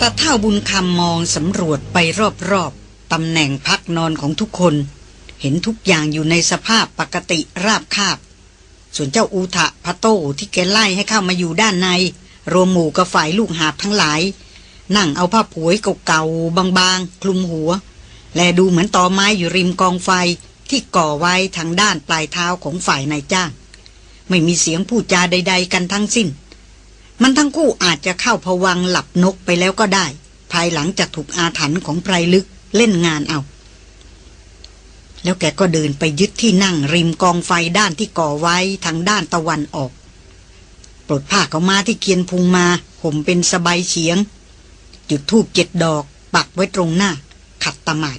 ตาเท่าบุญคำมองสำรวจไปรอบๆตำแหน่งพักนอนของทุกคน เห็นทุกอย่างอยู่ในสภาพปกติราบคาบ ส่วนเจ้าอูทะพะโต้ที่แกไล่ให้เข้ามาอยู่ด้านใน รวมหมู่กับฝ่ายลูกหาบทั้งหลาย นั่งเอาผ้าผวยเก่าๆบางๆ คลุมหัว และดูเหมือนตอไม้อยู่ริมกองไฟที่ก่อไว้ทางด้านปลายเท้าของฝ่ายนายจ้าง ไม่มีเสียงพูดจาใด ๆ กันทั้งสิ้น มันทั้งคู่อาจจะเข้าพวังหลับนกไปแล้วก็ได้ ภายหลังจากถูกอาถรรพ์ของไพรลึกเล่นงานเอา แล้วแกก็เดินไปยึดที่นั่งริมกองไฟด้านที่ก่อไว้ทางด้านตะวันออก ปลดผ้าเขามาที่เคียนพุงมาห่มเป็นสบายเฉียง จุดทูบเจ็ดดอกปักไว้ตรงหน้า ขัดตมาด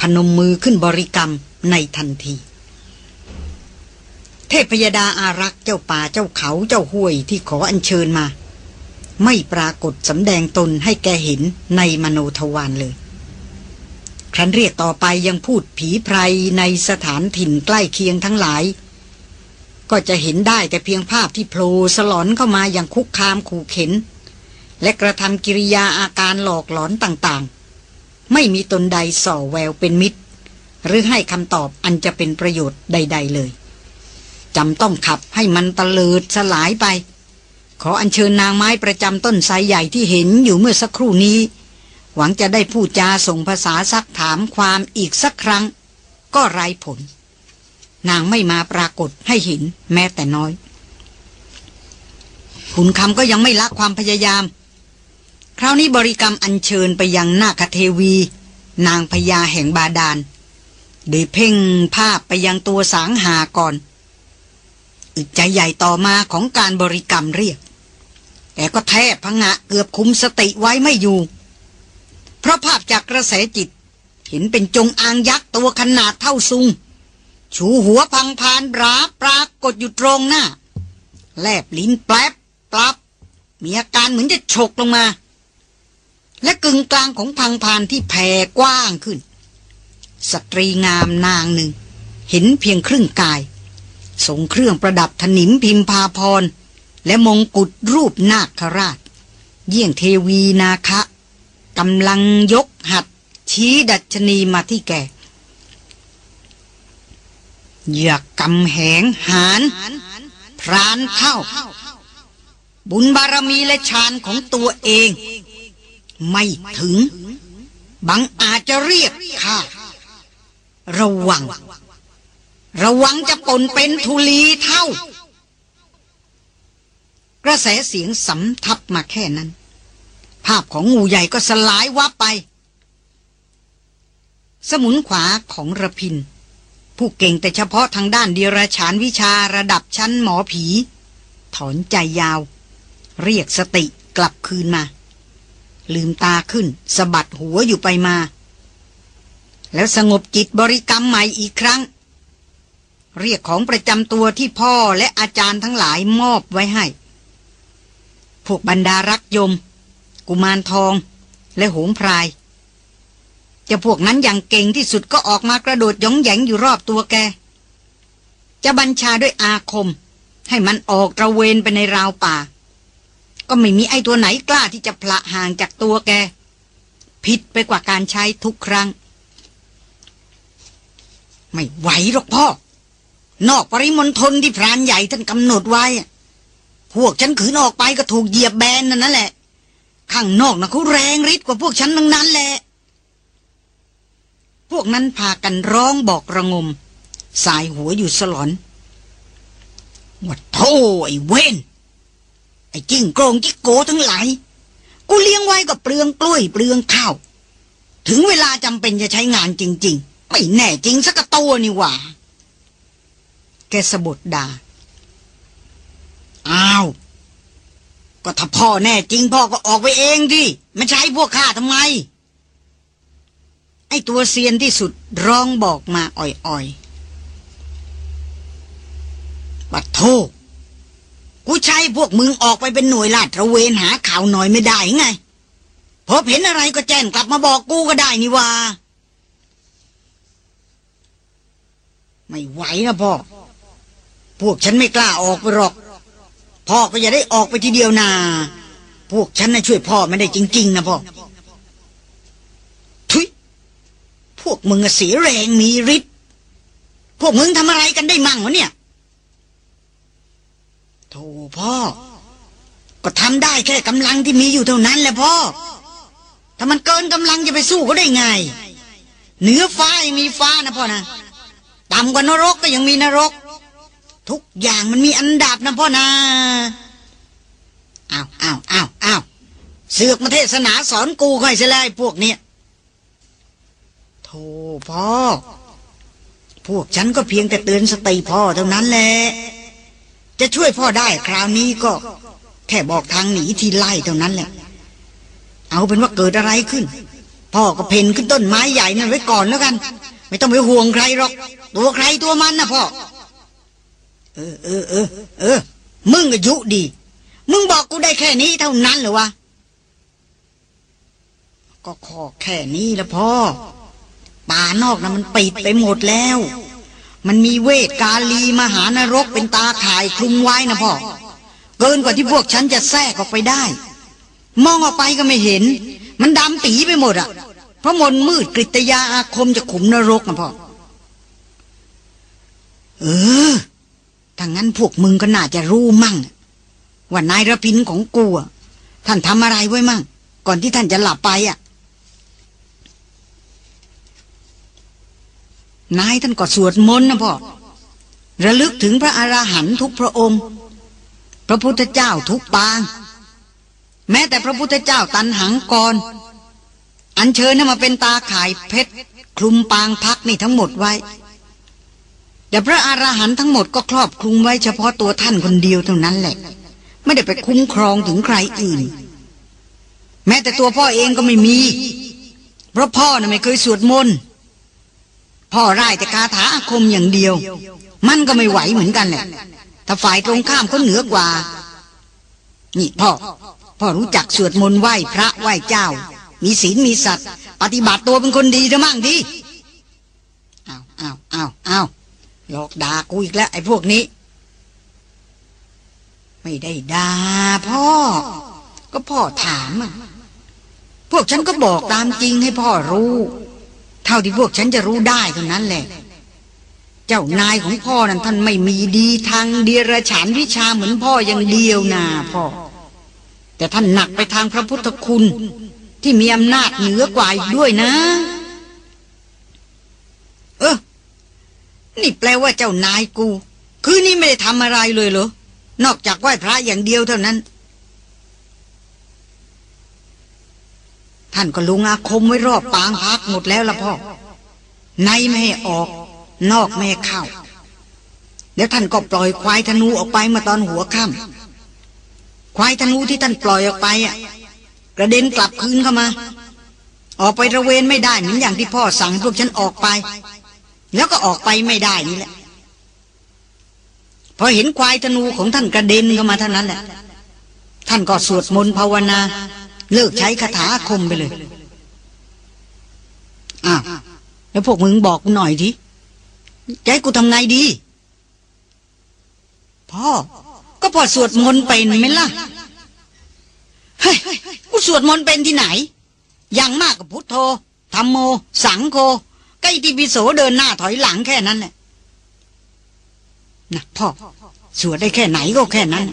พนมมือขึ้นบริกรรมในทันที เทพยดาอารักษ์เจ้าป่าเจ้าเขาเจ้าห้วยที่ขออัญเชิญมา ไม่ปรากฏสำแดงตนให้แกเห็นในมโนทวารเลย ครั้นเรียกต่อไปยังพูดผีไพรในสถานถิ่นใกล้เคียงทั้งหลาย ก็จะเห็นได้แต่เพียงภาพที่โผล่สลอนเข้ามาอย่างคุกคามขู่เข็น และกระทำกิริยาอาการหลอกหลอนต่างๆ ไม่มีตนใดส่อแววเป็นมิตร หรือให้คำตอบอันจะเป็นประโยชน์ใด ๆ เลย จำต้องขับให้มันตะเลิดสลายไป ขออัญเชิญนางไม้ประจำต้นไทรใหญ่ที่เห็นอยู่เมื่อสักครู่นี้ หวังจะได้พูดจาส่งภาษาซักถามความอีกสักครั้ง ก็ไร้ผล นางไม่มาปรากฏให้เห็นแม้แต่น้อยขุนคำก็ยังไม่ละความพยายาม คราวนี้บริกรรมอัญเชิญไปยังนาคเทวี นางพญาแห่งบาดาลโดยเพ่งภาพไปยังตัวสางหาก่อน อึดใจใหญ่ต่อมาของการบริกรรมเรียกแต่ก็แทบพังะเกือบคุมสติไว้ไม่อยู่ เพราะภาพจากกระแสจิต เห็นเป็นจงอางยักษ์ตัวขนาดเท่าซุง ชูหัวพังพานราปรากฏอยู่ตรงหน้า แลบลิ้นแปลบปรับ มีอาการเหมือนจะฉกลงมา และกึ่งกลางของพังพานที่แผ่กว้างขึ้น สตรีงามนางหนึ่ง เห็นเพียงครึ่งกาย ทรงเครื่องประดับถนิมพิมพาพร และมงกุฎรูปนาคราช เยี่ยงเทวีนาคะกำลังยกหัด ชี้ดัชนีมาที่แกอย่ากำแหงหานพรานเท่าบุญบารมีและฌานของตัวเอง ไม่ถึง บังอาจจะเรียกข้าระวัง ระวังจะปนเป็นทุลีเท่า กระแสเสียงสำทับมาแค่นั้น ภาพของงูใหญ่ก็สลายวับไป สมุนขวาของระพิน ผู้เก่งแต่เฉพาะทางด้านเดียรฉานวิชาระดับชั้นหมอผี ถอนใจยาว เรียกสติกลับคืนมา ลืมตาขึ้นสะบัดหัวอยู่ไปมา แล้วสงบจิตบริกรรมใหม่อีกครั้ง เรียกของประจำตัวที่พ่อและอาจารย์ทั้งหลายมอบไว้ให้ พวกบรรดารักยม กุมารทอง และหงพรายจะพวกนั้นอย่างเก่งที่สุดก็ออกมากระโดดยองแยงอยู่รอบตัวแก จะบัญชาด้วยอาคม ให้มันออกตระเวนไปในราวป่า ก็ไม่มีไอตัวไหนกล้าที่จะพละห่างจากตัวแก ผิดไปกว่าการใช้ทุกครั้ง ไม่ไหวหรอกพ่อ นอกปริมณฑลที่พรานใหญ่ท่านกำหนดไว้ พวกฉันขืนออกไปก็ถูกเหยียบแบนนั่นแหละ ข้างนอกนะเขาแรงฤทธิ์กว่าพวกฉันทั้งนั้นแหละ พวกนั้นพากันร้องบอกระงม สายหัวอยู่สลอนวัดโธ่ไอ้เว้น ไอ้จิ้งโกรงจิกโกทั้งหลาย กูเลี้ยงไว้ก็เปลืองกล้วยเปลืองข้าว ถึงเวลาจำเป็นจะใช้งานจริง ๆ ไม่แน่จริงสักตัวนี่หว่า แกสะบดดาอ้าว ก็ถ้าพ่อแน่จริงพ่อก็ออกไปเองดิไม่ใช่พวกข้าทำไม ไอตัวเซียนที่สุดร้องบอกมาอ่อยๆบัดโทกูใช้พวกมึงออกไปเป็นหน่วยลาดระเวนหาข่าวหน่อยไม่ได้ไงพบเห็นอะไรก็แจ้งกลับมาบอกกูก็ได้นี่ว่า ไม่ไหวนะพ่อ พวกฉันไม่กล้าออกไปหรอก พ่อก็อย่าได้ออกไปทีเดียวนา พวกฉันน่ะช่วยพ่อไม่ได้จริง ๆ นะพ่อ ทุย พวกมึงเสียแรงมีฤทธิ์ พวกมึงทำอะไรกันได้มั่งวะเนี่ยโธ่พ่อ ก็ทำได้แค่กำลังที่มีอยู่เท่านั้นแหละพ่อ ถ้ามันเกินกำลังจะไปสู้เขาได้ไง เหนือฟ้ายังมีฟ้านะพ่อนะ ต่ำกว่านรกก็ยังมีนรก ทุกอย่างมันมีอันดับนะพ่อนะอ้าวอ้าวอ้าวอ้าวเสือกมาเทศนาสอนกูค่อยเสียแล้วไอ้พวกเนี้ยโธ่พ่อ พวกฉันก็เพียงแต่เตือนสติพ่อเท่านั้นแหละจะช่วยพ่อได้คราวนี้ก็ แค่บอกทางหนีที่ไล่เท่านั้นแหละ เอาเป็นว่าเกิดอะไรขึ้น พ่อก็เพนขึ้นต้นไม้ใหญ่นั่นไว้ก่อนแล้วกัน ไม่ต้องไปห่วงใครหรอก ตัวใครตัวมันนะพ่อ เออเออเออเออ มึงอายุดี มึงบอกกูได้แค่นี้เท่านั้นเหรอวะ ก็ขอแค่นี้ละพ่อ ป่านอกนะมันปิดไปหมดแล้ว มันมีเวทกาลีมหานรกเป็นตาข่ายคลุมไว้นะพ่อ เกินกว่าที่พวกฉันจะแทรกออกไปได้ มองออกไปก็ไม่เห็น มันดำปีไปหมดอะเพราะมนมืดกริตยาอาคมจะขุมนรกนะพ่อ เออ ถ้างั้นพวกมึงก็น่าจะรู้มั่ง ว่านายระพินของกูท่านทำอะไรไว้มั่ง ก่อนที่ท่านจะหลับไปอะ นายท่านก็สวดมนต์นะพ่อ ระลึกถึงพระอราหันต์ทุกพระองค์ พระพุทธเจ้าทุกปาง แม้แต่พระพุทธเจ้าตันหังกร อันเชิญให้มาเป็นตาข่ายเพชรคลุมปางพักนี่ทั้งหมดไว้ แต่พระอราหันต์ทั้งหมดก็ครอบคลุมไว้เฉพาะตัวท่านคนเดียวเท่านั้นแหละ ไม่ได้ไปคุ้มครองถึงใครอื่น แม้แต่ตัวพ่อเองก็ไม่มี เพราะพ่อน่ะไม่เคยสวดมนต์พ่อไร้แต่คาถาอาคมอย่างเดียว มันก็ไม่ไหวเหมือนกันแหละถ้าฝ่ายตรงข้ามเขาเหนือกว่า นี่พ่อ พ่อรู้จักสวดมนต์ไหว้พระไหว้เจ้า มีศีลมีสัตว์ปฏิบัติตัวเป็นคนดีเถอะมั่งดิอ้าวอ้าวอ้าวอ้าว หลอกด่ากูอีกแล้ว ไอ้พวกนี้ ไม่ได้ด่าพ่อ ก็พ่อถามอะพวกฉันก็บอกตามจริงให้พ่อรู้ เท่าที่พวกฉันจะรู้ได้เท่านั้นแหละ เจ้านายของพ่อนั้นท่านไม่มีดีทางเดียรฉานวิชาเหมือนพ่ออย่างเดียวนาพ่อ แต่ท่านหนักไปทางพระพุทธคุณที่มีอำนาจเหนือกว่าอีกด้วยนะ เออ นี่แปลว่าเจ้านายกู คือนี่ไม่ได้ทำอะไรเลยเหรอ นอกจากไหว้พระอย่างเดียวเท่านั้น ท่านก็ลุงอาคมไว้รอบปางพักหมดแล้วละพ่อ ในไม่ให้ออก นอกไม่ให้เข้า แล้วท่านก็ปล่อยควายธนูออกไปมาตอนหัวค่ำควายธนูที่ท่านปล่อยออกไปอะ กระเด็นกลับคืนเข้ามา ออกไประเวนไม่ได้เหมือนอย่างที่พ่อสั่งพวกฉันออกไป แล้วก็ออกไปไม่ได้นี่แหละพอเห็นควายธนูของท่านกระเด็นเข้ามาเท่านั้นแหละ ท่านก็สวดมนต์ภาวนา เลิกใช้คาถาคมไปเลยอ้าวแล้วพวกมึงบอกกูหน่อยทีจให้กูทำไงดี พ่อ ก็พอสวดมนต์เป็นไหมล่ะเฮ้ยกูสวดมนต์เป็นที่ไหน อย่างมากกับพุทโธธรรมโม สังโฆ กล้ที่ปิโสเดินหน้าถอยหลังแค่นั้นแหละนะพ่อสวดได้แค่ไหนก็แค่นั้น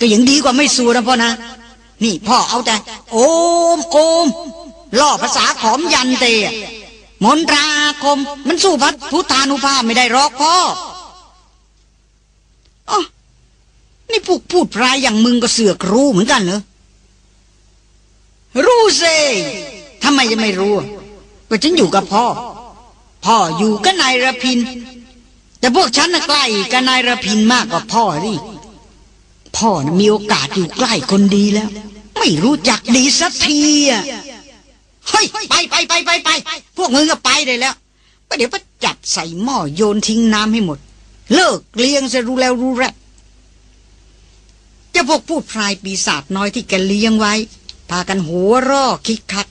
ก็ยังดีกว่าไม่สวดนะพ่อนะ นี่พ่อเอาแต่ โอมโอมล่อภาษาขอมยันเตะมนตราคม มันสู้พัดพุทธานุภาพไม่ได้หรอกพ่ออ๋อนี่พวกพูดพรายอย่างมึงก็เสือกรู้เหมือนกันเหรอ รู้สิทำไมจะไม่รู้ ก็ฉันอยู่กับพ่อ พ่ออยู่กับนายระพิน แต่พวกฉันน่ะใกล้กับนายระพินมากกว่าพ่อดิพ่อนะมีโอกาสอยู่ใกล้คนดีแล้ว ไม่รู้จักดีสักทีอะเฮ้ยไปไปไปไปไปพวกมึงก็ไปได้แล้วก็เดี๋ยวก็จับใส่หม้อโยนทิ้งน้ำให้หมด เลิกเลี้ยงจะรู้แล้วรู้แรกเจะพวกพูดพรายปีศาจน้อยที่แกเลี้ยงไว้ พากันหัวร่อคิกคัก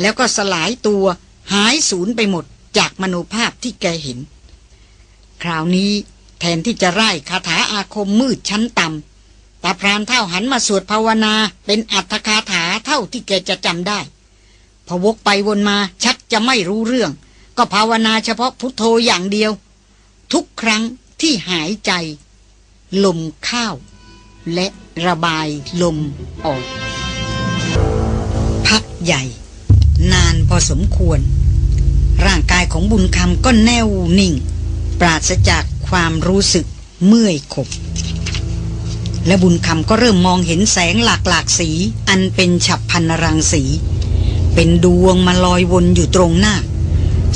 แล้วก็สลายตัวหายสูญไปหมด จากมโนภาพที่แกเห็น คราวนี้แทนที่จะไล่คาถาอาคมมืดชั้นต่ำตาพรานเท่าหันมาสวดภาวนาเป็นอัตถคาถาเท่าที่แกจะจำได้พอวกไปวนมาชักจะไม่รู้เรื่อง ก็ภาวนาเฉพาะพุทโธอย่างเดียว ทุกครั้งที่หายใจ ลมเข้าและระบายลมออก พักใหญ่ นานพอสมควร ร่างกายของบุญคำก็แน่วนิ่ง ปราศจากความรู้สึกเมื่อยขบ และบุญคำก็เริ่มมองเห็นแสงหลากหลากสี อันเป็นฉับพันรังสี เป็นดวงมาลอยวนอยู่ตรงหน้า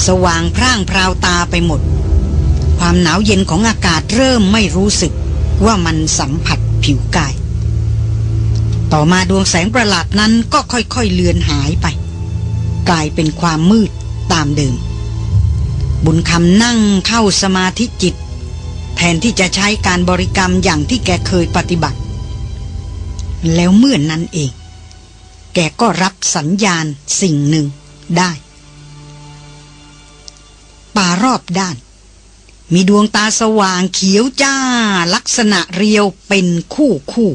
สว่างพร่างพราวตาไปหมด ความหนาวเย็นของอากาศเริ่มไม่รู้สึกว่ามันสัมผัสผิวกาย ต่อมาดวงแสงประหลาดนั้นก็ค่อยๆเลือนหายไป กลายเป็นความมืด ตามเดิม บุญคำนั่งเข้าสมาธิจิต แทนที่จะใช้การบริกรรมอย่างที่แกเคยปฏิบัติ แล้วเมื่อนนั้นเอง แกก็รับสัญญาณสิ่งหนึ่งได้ ป่ารอบด้าน มีดวงตาสว่างเขียวจ้า ลักษณะเรียวเป็นคู่คู่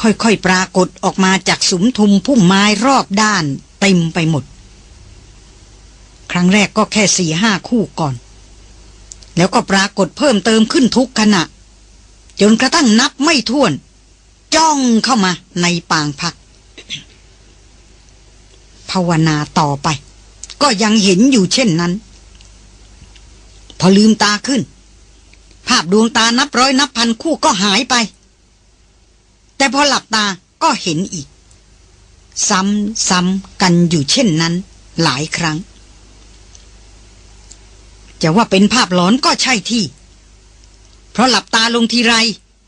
ค่อยๆปรากฏออกมาจากสุมทุมพุ่มไม้รอบด้านเต็มไปหมด ครั้งแรกก็แค่สี่ห้าคู่ก่อน แล้วก็ปรากฏเพิ่มเติมขึ้นทุกขณะ จนกระทั่งนับไม่ถ้วน จ้องเข้ามาในปางพัก ภาวนาต่อไป ก็ยังเห็นอยู่เช่นนั้น พอลืมตาขึ้น ภาพดวงตานับร้อยนับพันคู่ก็หายไป แต่พอหลับตาก็เห็นอีก ซ้ำซ้ำกันอยู่เช่นนั้น หลายครั้ง จะว่าเป็นภาพหลอนก็ใช่ที่ เพราะหลับตาลงทีไร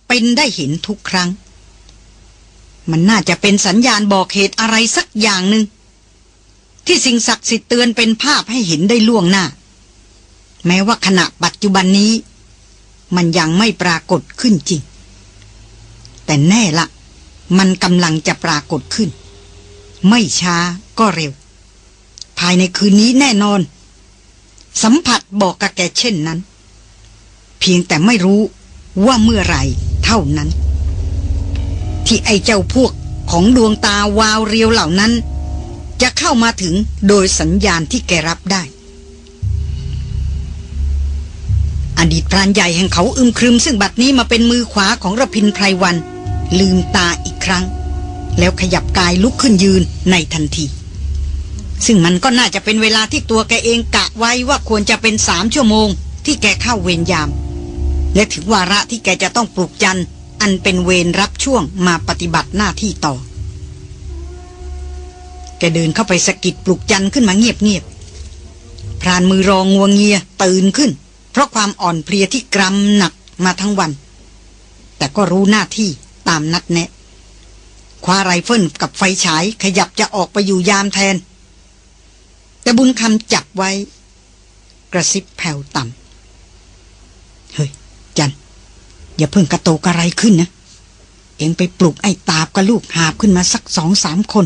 เป็นได้เห็นทุกครั้ง มันน่าจะเป็นสัญญาณบอกเหตุอะไรสักอย่างหนึ่งที่สิ่งศักดิ์สิทธิ์เตือนเป็นภาพให้เห็นได้ล่วงหน้า แม้ว่าขณะปัจจุบันนี้ มันยังไม่ปรากฏขึ้นจริง แต่แน่ละ มันกำลังจะปรากฏขึ้น ไม่ช้าก็เร็ว ภายในคืนนี้แน่นอน สัมผัสบอกกับแกเช่นนั้น เพียงแต่ไม่รู้ว่าเมื่อไรเท่านั้น ที่ไอ้เจ้าพวกของดวงตาวาวเรียวเหล่านั้น จะเข้ามาถึงโดยสัญญาณที่แกรับได้ อดีตพรานใหญ่แห่งเขาอึมครึมซึ่งบัดนี้มาเป็นมือขวาของระพินไพรวัน ลืมตาอีกครั้ง แล้วขยับกายลุกขึ้นยืนในทันที ซึ่งมันก็น่าจะเป็นเวลาที่ตัวแกเองกะไว้ว่าควรจะเป็นสามชั่วโมง ที่แกเข้าเวรยาม และถึงวาระที่แกจะต้องปลุกจัน อันเป็นเวรรับช่วงมาปฏิบัติหน้าที่ต่อ แกเดินเข้าไปสกิดปลุกจันขึ้นมาเงียบๆพรานมือรองงวงเงียตื่นขึ้น เพราะความอ่อนเพลียที่กรำหนักมาทั้งวัน แต่ก็รู้หน้าที่ตามนัดแนะคว้าไรเฟิลกับไฟฉายขยับจะออกไปอยู่ยามแทน แต่บุญคำจับไว้ กระซิบแผ่วต่ำเฮ้ย จัน อย่าเพิ่งกระโตกอะไรขึ้นนะ เองไปปลุกไอ้ตาบกับลูกหาบขึ้นมาสักสองสามคน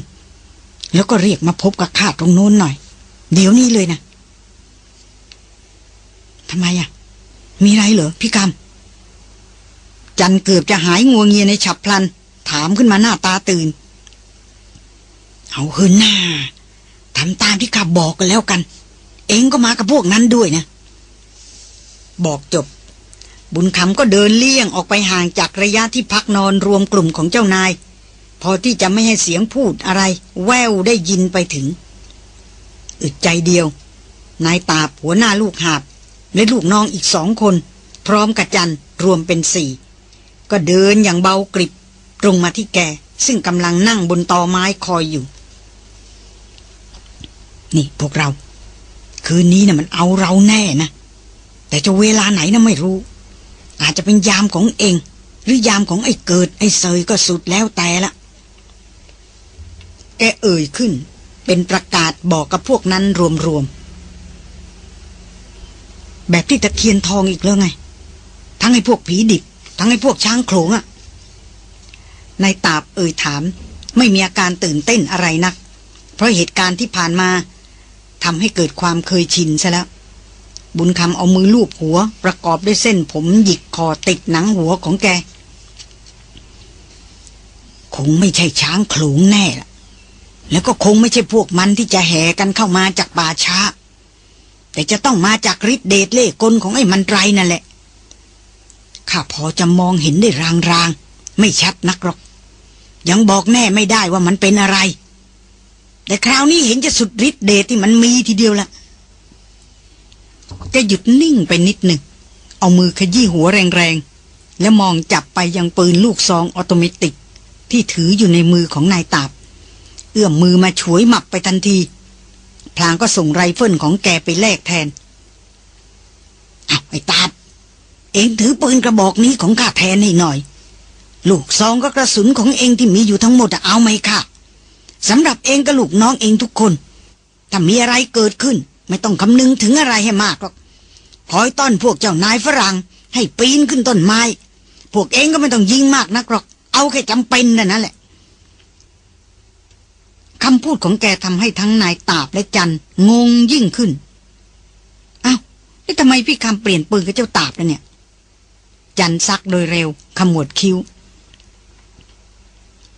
แล้วก็เรียกมาพบกับข้าตรงโน้นหน่อย เดี๋ยวนี้เลยนะทำไมอะ มีไรเหรอพี่กำจันเกือบจะหายงัวเงียในฉับพลัน ถามขึ้นมาหน้าตาตื่น เอาเฮินหน้า ทำตามที่ข้าบอกกันแล้วกัน เองก็มากับพวกนั้นด้วยนะ บอกจบ บุญคำก็เดินเลี่ยงออกไปห่างจากระยะที่พักนอนรวมกลุ่มของเจ้านาย พอที่จะไม่ให้เสียงพูดอะไร แววได้ยินไปถึง อึดใจเดียว นายตาผัวหน้าลูกหาบ และลูกน้องอีกสองคน พร้อมกับจันรวมเป็นสี่ก็เดินอย่างเบากริบตรงมาที่แกซึ่งกำลังนั่งบนตอไม้คอยอยู่ นี่พวกเรา คืนนี้นะ่ะมันเอาเราแน่นะ แต่จะเวลาไหนนะไม่รู้ อาจจะเป็นยามของเอง หรือยามของไอ้เกิด ไอ้เซยก็สุดแล้วแต่ละแกเอ่ยขึ้น เป็นประกาศบอกกับพวกนั้นรวมๆ แบบที่ตะเคียนทองอีกแล้วไง ทั้งไอ้พวกผีดิบ ทั้งไอ้พวกช้างโขลงอะ่ะนายตาบเอ่ยถาม ไม่มีอาการตื่นเต้นอะไรนัก เพราะเหตุการณ์ที่ผ่านมา ทำให้เกิดความเคยชินซะแล้ว บุญคำเอามือลูบหัว ประกอบด้วยเส้นผมหยิกคอติดหนังหัวของแก คงไม่ใช่ช้างโขลงแน่ละแล้วก็คงไม่ใช่พวกมันที่จะแห่กันเข้ามาจากป่าช้า แต่จะต้องมาจากฤทธิเดชเล่กลของไอ้มันไรนั่นแหละ ข้าพอจะมองเห็นได้รางๆ ไม่ชัดนักหรอก ยังบอกแน่ไม่ได้ว่ามันเป็นอะไร แต่คราวนี้เห็นจะสุดฤทธิ์เดชที่มันมีทีเดียวละแกหยุดนิ่งไปนิดหนึ่ง เอามือขยี้หัวแรงๆ แล้วมองจับไปยังปืนลูกซองออโตเมติก ที่ถืออยู่ในมือของนายตาบ เอื้อมมือมาฉวยหมับไปทันที พลางก็ส่งไรเฟิลของแกไปแลกแทนเอาไอ้ตาบ เอ็งถือปืนกระบอกนี้ของข้าแทนให้หน่อย ลูกซองกับกระสุนของเอ็งที่มีอยู่ทั้งหมดเอามาให้ข้า สำหรับเอ็งกับลูกน้องเอ็งทุกคน ถ้ามีอะไรเกิดขึ้น ไม่ต้องคำนึงถึงอะไรให้มากหรอกคอยต้อนพวกเจ้านายฝรั่ง ให้ปีนขึ้นต้นไม้ พวกเองก็ไม่ต้องยิงมากนักหรอก เอาแค่จำเป็นนั่นแหละคำพูดของแกทำให้ทั้งนายตาบและจันงงยิ่งขึ้นเอา้าแล้วทำไมพี่คำเปลี่ยนปืนกับเจ้าตาบแล้วเนี่ย จันซักโดยเร็วขมวดคิ้ว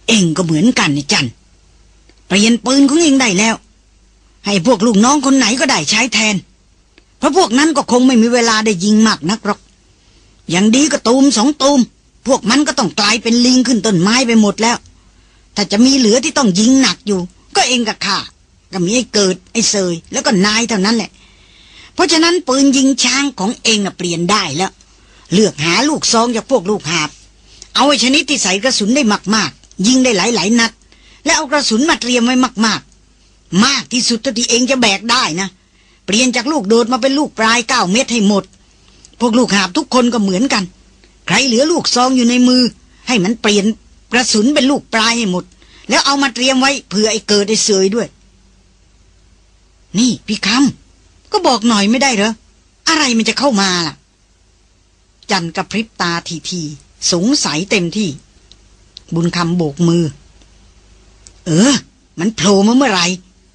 เองก็เหมือนกันนี่จัน เปลี่ยนปืนของเองได้แล้ว ให้พวกลูกน้องคนไหนก็ได้ใช้แทน เพราะพวกนั้นก็คงไม่มีเวลาได้ยิงมากนักหรอก อย่างดีก็ตูมสองตูม พวกมันก็ต้องกลายเป็นลิงขึ้นต้นไม้ไปหมดแล้ว ถ้าจะมีเหลือที่ต้องยิงหนักอยู่ ก็เองกับข้าก็มีไอ้เกิดไอ้เซยแล้วก็นายเท่านั้นแหละ เพราะฉะนั้นปืนยิงช้างของเองอะเปลี่ยนได้แล้ว เลือกหาลูกซองจากพวกลูกหาบ เอาไอ้ชนิดที่ใส่กระสุนได้มากๆ ยิงได้หลายๆนัด และเอากระสุนมาเตรียมไว้มาก ๆ มากที่สุดเท่าที่เองจะแบกได้นะ เปลี่ยนจากลูกโดดมาเป็นลูกปลายเก้าเม็ดให้หมด พวกลูกหาบทุกคนก็เหมือนกัน ใครเหลือลูกซองอยู่ในมือ ให้มันเปลี่ยนกระสุนเป็นลูกปลายให้หมด แล้วเอามาเตรียมไว้เผื่อไอ้เกิดไอ้เสยด้วย นี่พี่คำก็บอกหน่อยไม่ได้เหรออะไรมันจะเข้ามาล่ะ จันกระพริบตาทีทีสงสัยเต็มที่ บุญคำโบกมือ เออ มันโผล่มาเมื่อไหร่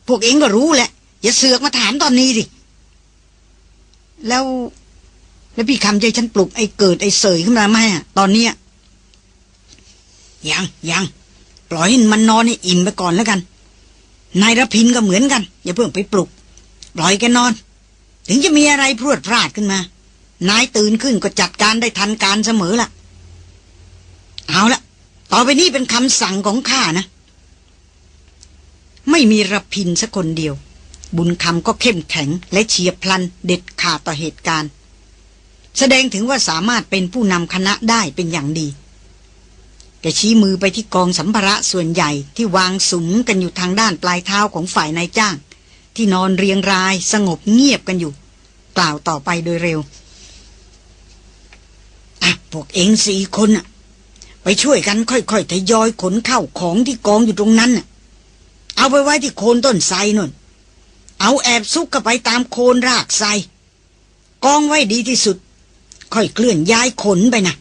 พวกเองก็รู้แหละ อย่าเสือกมาถามตอนนี้ดิ แล้ว แล้วพี่คำใจฉันปลุกไอ้เกิดไอ้เสยขึ้นมาไหมอะตอนเนี้ยยังยังปล่อยให้มันนอนให้อิ่มไปก่อนแล้วกัน นายรพินก็เหมือนกัน อย่าเพิ่งไปปลุก ปล่อยแกนอน ถึงจะมีอะไรพรวดพลาดขึ้นมา นายตื่นขึ้นก็จัดการได้ทันการเสมอล่ะ เอาละต่อไปนี้เป็นคำสั่งของข้านะ ไม่มีรพินสักคนเดียว บุญคำก็เข้มแข็งและเฉียบพลันเด็ดขาดต่อเหตุการณ์ แสดงถึงว่าสามารถเป็นผู้นำคณะได้เป็นอย่างดีแกชี้มือไปที่กองสัมภาระส่วนใหญ่ที่วางสุมกันอยู่ทางด้านปลายเท้าของฝ่ายนายจ้าง ที่นอนเรียงรายสงบเงียบกันอยู่ กล่าวต่อไปโดยเร็วอะพวกเองสี่คนอะไปช่วยกันค่อยๆทยอยขนเข้าของที่กองอยู่ตรงนั้นน่ะ เอาไปไว้ที่โคนต้นไทรนนเอาแอบซุกเข้าไปตามโคนรากไทรกองไว้ดีที่สุด ค่อยเคลื่อนย้ายขนไปนะ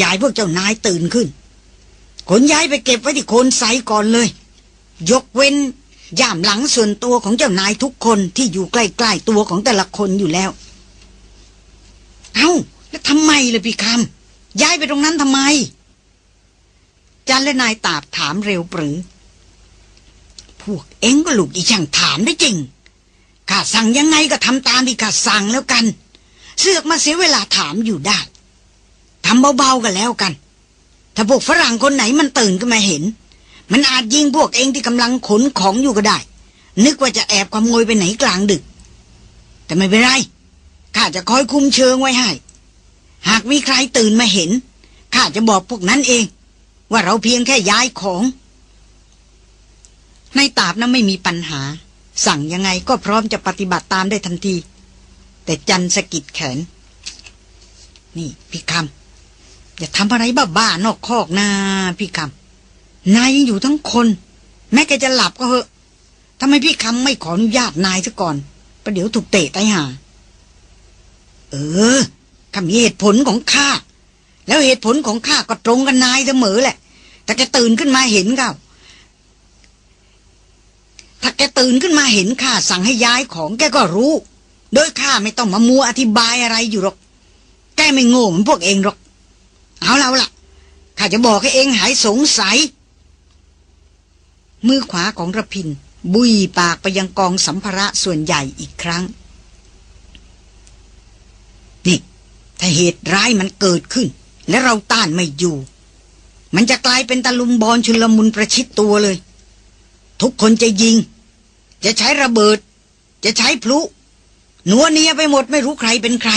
ย้ายพวกเจ้านายตื่นขึ้น ขนย้ายไปเก็บไว้ที่โคนไทรก่อนเลย ยกเว้นย่ามหลังส่วนตัวของเจ้านายทุกคนที่อยู่ใกล้ๆตัวของแต่ละคนอยู่แล้ว เอา้า แล้วทำไมล่ะพี่คำย้ายไปตรงนั้นทำไม จันและนายตาบถามเร็วปรือ พวกเอ็งก็ลูกอีช่างถามได้จริง ข้าสั่งยังไงก็ทำตามที่ข้าสั่งแล้วกัน เสือกมาเสียเวลาถามอยู่ได้ทำเบาๆกันแล้วกัน ถ้าพวกฝรั่งคนไหนมันตื่นขึ้นมาเห็น มันอาจยิงพวกเองที่กำลังขนของอยู่ก็ได้ นึกว่าจะแอบขโมยไปไหนกลางดึก แต่ไม่เป็นไร ข้าจะคอยคุมเชิงไว้ให้ หากมีใครตื่นมาเห็น ข้าจะบอกพวกนั้นเอง ว่าเราเพียงแค่ย้ายของ ในตาบนั้นไม่มีปัญหา สั่งยังไงก็พร้อมจะปฏิบัติตามได้ทันที แต่จันสะกิดแขน นี่พี่คำอย่าทำอะไรบ้าๆนอกคอกนะพี่คำนายยังอยู่ทั้งคน แม้แกจะหลับก็เหอะทำไมพี่คำไม่ขออนุญาตนายซะก่อนประเดี๋ยวถูกเตะตายหา เออข้ามีเหตุผลของข้าแล้วเหตุผลของข้าก็ตรงกันนายเสมอแหละ แต่แกตื่นขึ้นมาเห็นเขา ถ้าแกตื่นขึ้นมาเห็นข้าสั่งให้ย้ายของแกก็รู้ โดยข้าไม่ต้องมามัวอธิบายอะไรอยู่หรอก แกไม่โง่เหมือนพวกเองหรอก เอาแล้วล่ะ ข้าจะบอกให้เองหายสงสัย มือขวาของระพิน บุยปากไปยังกองสัมภาระส่วนใหญ่อีกครั้ง นี่ ถ้าเหตุร้ายมันเกิดขึ้น และเราต้านไม่อยู่ มันจะกลายเป็นตะลุมบอลชุลมุนประชิดตัวเลย ทุกคนจะยิง จะใช้ระเบิด จะใช้พลุ หนัวเนียไปหมดไม่รู้ใครเป็นใคร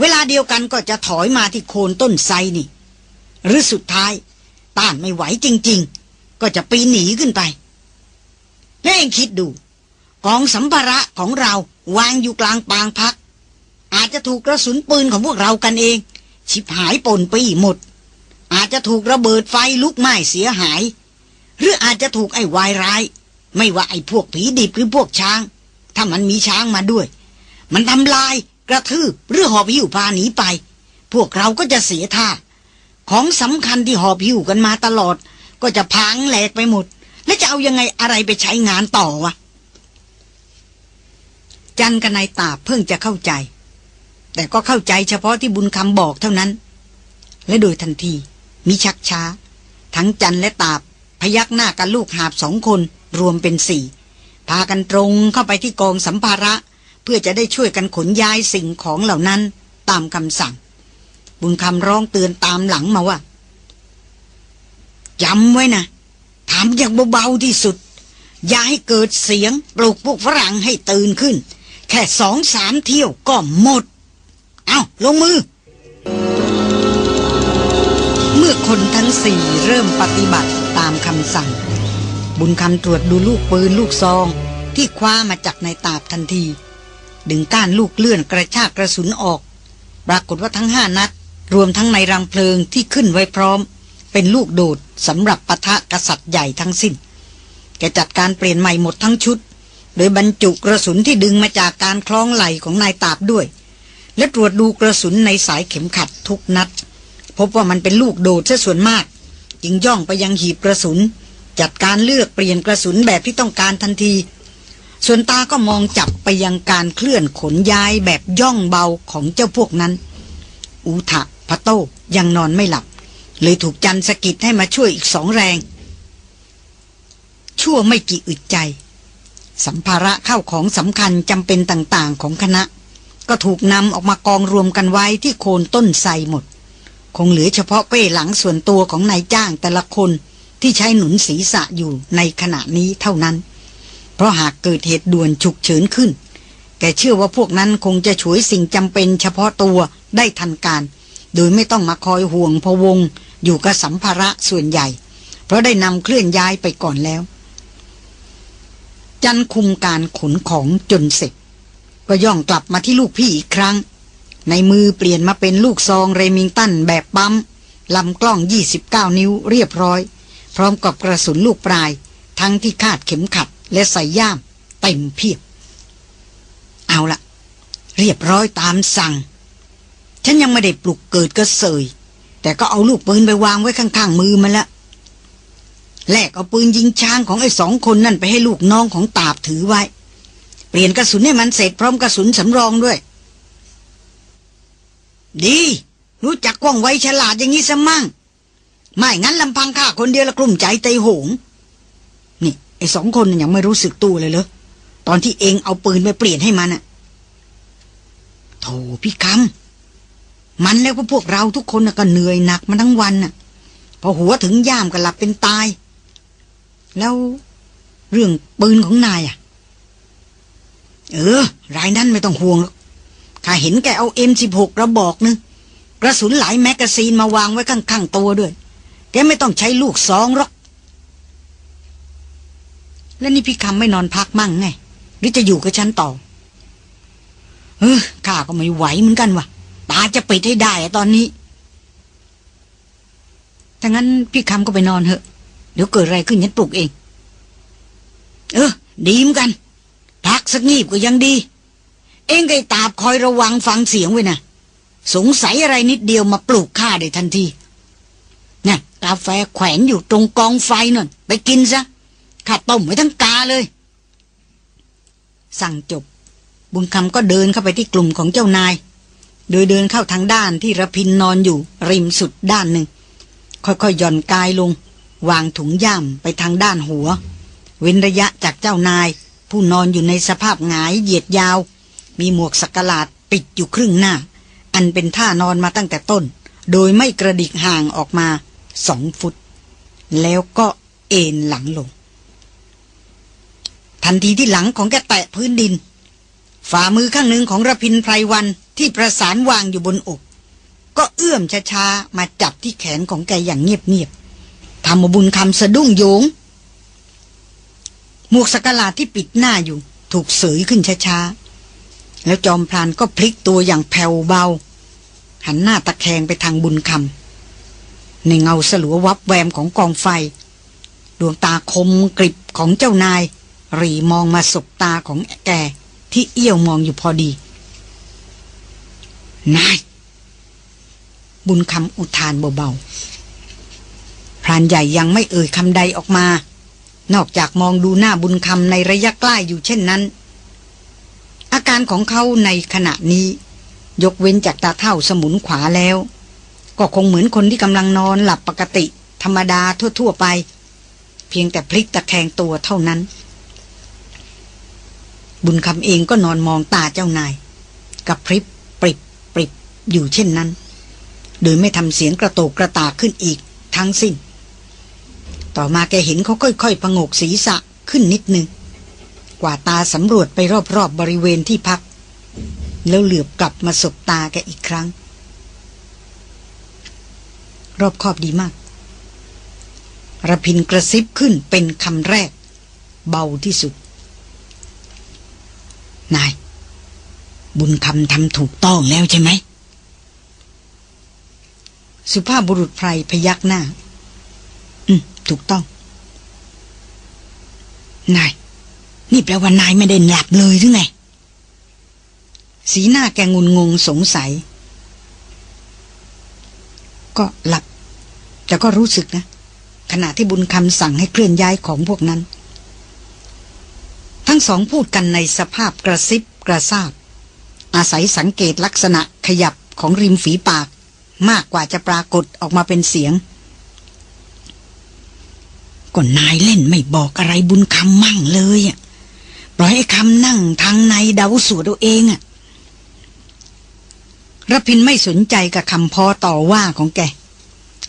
เวลาเดียวกันก็จะถอยมาที่โคนต้นไทรนี่ หรือสุดท้าย ต้านไม่ไหวจริง ๆ ก็จะปีนหนีขึ้นไปแล้วเองคิดดู กองสัมภาระของเราวางอยู่กลางปางพัก อาจจะถูกกระสุนปืนของพวกเรากันเอง ชิบหายปนปีหมด อาจจะถูกระเบิดไฟลุกไหม้เสียหาย หรืออาจจะถูกไอ้วายร้าย ไม่ว่าไอ้พวกผีดิบหรือพวกช้าง ถ้ามันมีช้างมาด้วย มันทำลายกระทืบหรือหอบหิ้วพาหนีไป พวกเราก็จะเสียท่า ของสำคัญที่หอบหิ้วกันมาตลอด ก็จะพังแหลกไปหมด แล้วจะเอายังไงอะไรไปใช้งานต่อวะจันกับนายตาเพิ่งจะเข้าใจ แต่ก็เข้าใจเฉพาะที่บุญคำบอกเท่านั้น และโดยทันทีมีชักช้า ทั้งจันและตาพยักหน้ากันลูกหาบสองคน รวมเป็นสี่พากันตรงเข้าไปที่กองสัมภาระ เพื่อจะได้ช่วยกันขนย้ายสิ่งของเหล่านั้นตามคำสั่ง บุญคำร้องเตือนตามหลังมาว่าจำไว้นะถามอย่างเบาๆที่สุด อย่าให้เกิดเสียงปลุกพวกฝรั่งให้ตื่นขึ้น แค่สองสามเที่ยวก็หมด เอาลงมือ เมื่อคนทั้งสี่เริ่มปฏิบัติตามคำสั่ง บุญคำตรวจดูลูกปืนลูกซอง ที่คว้ามาจากในตาบทันที ดึงก้านลูกเลื่อนกระชากกระสุนออก ปรากฏว่าทั้งห้านัด รวมทั้งในรังเพลิงที่ขึ้นไว้พร้อม เป็นลูกโดดสำหรับปะทะกษัตริย์ใหญ่ทั้งสิ้น แกจัดการเปลี่ยนใหม่หมดทั้งชุด โดยบรรจุกระสุนที่ดึงมาจากการคล้องไหลของนายตาบด้วย และตรวจดูกระสุนในสายเข็มขัดทุกนัด พบว่ามันเป็นลูกโดดซะส่วนมาก จึงย่องไปยังหีบกระสุน จัดการเลือกเปลี่ยนกระสุนแบบที่ต้องการทันที ส่วนตาก็มองจับไปยังการเคลื่อนขนย้ายแบบย่องเบาของเจ้าพวกนั้น อูทะพะโต้ยังนอนไม่หลับ เลยถูกจันสกิดให้มาช่วยอีกสองแรง ชั่วไม่กี่อึดใจ สัมภาระเข้าของสำคัญจำเป็นต่างๆของคณะ ก็ถูกนำออกมากองรวมกันไว้ที่โคนต้นไทรหมด คงเหลือเฉพาะเป้หลังส่วนตัวของนายจ้างแต่ละคน ที่ใช้หนุนศีรษะอยู่ในขณะนี้เท่านั้น เพราะหากเกิดเหตุด่วนฉุกเฉินขึ้น แกเชื่อว่าพวกนั้นคงจะฉวยสิ่งจำเป็นเฉพาะตัวได้ทันการ โดยไม่ต้องมาคอยห่วงพะวง อยู่กับสัมภาระส่วนใหญ่ เพราะได้นำเคลื่อนย้ายไปก่อนแล้ว จันคุมการขนของจนเสร็จ ก็ย่องกลับมาที่ลูกพี่อีกครั้ง ในมือเปลี่ยนมาเป็นลูกซองเรมิงตันแบบปั๊มลำกล้อง 29 นิ้วเรียบร้อย พร้อมกับกระสุนลูกปลาย ทั้งที่คาดเข็มขัดและใส่ย่ามเต็มเพียบ เอาละเรียบร้อยตามสั่ง ฉันยังไม่ได้ปลุกเกิดก็เสย แต่ก็เอาลูกปืนไปวางไว้ข้างๆมือมันละแลกเอาปืนยิงช้างของไอ้สองคนนั่นไปให้ลูกน้องของตาบถือไว้ เปลี่ยนกระสุนให้มันเสร็จพร้อมกระสุนสำรองด้วย ดี รู้จักกว่องไวฉลาดอย่างนี้ซะมั่ง ไม่งั้นลำพังข้าคนเดียวละกลุ่มใจเตยโหง นี่ ไอ้สองคนนี่ยังไม่รู้สึกตัวเลยเหรอ ตอนที่เองเอาปืนไปเปลี่ยนให้มันอะโธ่พี่คำมันแล้วก็พวกเราทุกคนก็เหนื่อยหนักมาทั้งวันน่ะ พอหัวถึงย่ามก็หลับเป็นตาย แล้วเรื่องปืนของนายอะ เออ รายนั้นไม่ต้องห่วงหรอกข้าเห็นแกเอา M สิบหกระบอกนึงกระสุนหลายแมกกาซีนมาวางไว้ข้างๆตัวด้วย แกไม่ต้องใช้ลูกซองหรอก แล้วนี่พี่คำไม่นอนพักมั่งไง หรือจะอยู่กับฉันต่อ เออข้าก็ไม่ไหวเหมือนกันวะตาจะปิดให้ได้ตอนนี้ถ้างั้นพี่คำก็ไปนอนเถอะ เดี๋ยวเกิดอะไรขึ้นฉันปลุกเอง เออ ดีเหมือนกัน พักสักงีบก็ยังดี เองไอ้ตาบคอยระวังฟังเสียงไว้นะ สงสัยอะไรนิดเดียวมาปลูกข้าได้ทันที กาแฟแขวนอยู่ตรงกองไฟนั่นไปกินซะข้าต้มไว้ทั้งกาเลย สั่งจบ บุญคำก็เดินเข้าไปที่กลุ่มของเจ้านาย โดยเดินเข้าทางด้านที่ระพินนอนอยู่ ริมสุดด้านหนึ่ง ค่อยๆหย่อนกายลง วางถุงย่ามไปทางด้านหัว เว้นระยะจากเจ้านาย ผู้นอนอยู่ในสภาพหงายเหยียดยาว มีหมวกสักหลาดปิดอยู่ครึ่งหน้า อันเป็นท่านอนมาตั้งแต่ต้น โดยไม่กระดิกห่างออกมา สองฟุต แล้วก็เอ็นหลังลง ทันทีที่หลังของแกแตะพื้นดิน ฝ่ามือข้างหนึ่งของระพินไพรวันที่ประสานวางอยู่บนอก ก็เอื้อมช้าๆมาจับที่แขนของแกอย่างเงียบๆทำบุญคำสะดุ้งโยงหมวกสกลาที่ปิดหน้าอยู่ ถูกเสยขึ้นช้าๆ แล้วจอมพลานก็พลิกตัวอย่างแผ่วเบา หันหน้าตะแคงไปทางบุญคำ ในเงาสลัววับแวมของกองไฟ ดวงตาคมกริบของเจ้านาย รีมองมาสบตาของแกที่เอี้ยวมองอยู่พอดี นาย บุญคำอุทานเบาๆ พรานใหญ่ยังไม่เอ่ยคำใดออกมา นอกจากมองดูหน้าบุญคำในระยะใกล้อยู่เช่นนั้น อาการของเขาในขณะนี้ ยกเว้นจากตาเท่าสมุนขวาแล้ว ก็คงเหมือนคนที่กำลังนอนหลับปกติ ธรรมดาทั่ว ๆ ไป เพียงแต่พลิกตะแคงตัวเท่านั้น บุญคำเองก็นอนมองตาเจ้านาย กับพริบปริบปริบอยู่เช่นนั้น โดยไม่ทำเสียงกระโตกกระตากขึ้นอีกทั้งสิ้น ต่อมาแกเห็นเขาค่อยๆพงกศีรษะขึ้นนิดนึง กว่าตาสำรวจไปรอบๆบบริเวณที่พัก แล้วเหลือบกลับมาสบตาแกอีกครั้ง รอบคอบดีมากระพินกระซิบขึ้นเป็นคำแรก เบาที่สุด นาย บุญคำทำถูกต้องแล้วใช่ไหม สุภาพบุรุษไพรพยักหน้า อืม ถูกต้อง นาย นี่แปลว่านายไม่ได้หลับเลยหรือไง สีหน้าแกงุนงงสงสัย ก็หลับ แต่ก็รู้สึกนะ ขณะที่บุญคำสั่งให้เคลื่อนย้ายของพวกนั้น ทั้งสองพูดกันในสภาพกระซิบกระซาบ อาศัยสังเกตลักษณะขยับของริมฝีปาก มากกว่าจะปรากฏออกมาเป็นเสียงก็นายเล่นไม่บอกอะไรบุญคำมั่งเลยอะปล่อยให้คำนั่งทางในเดาสูตรเอาเองอะรพินไม่สนใจกับคำพอต่อว่าของแก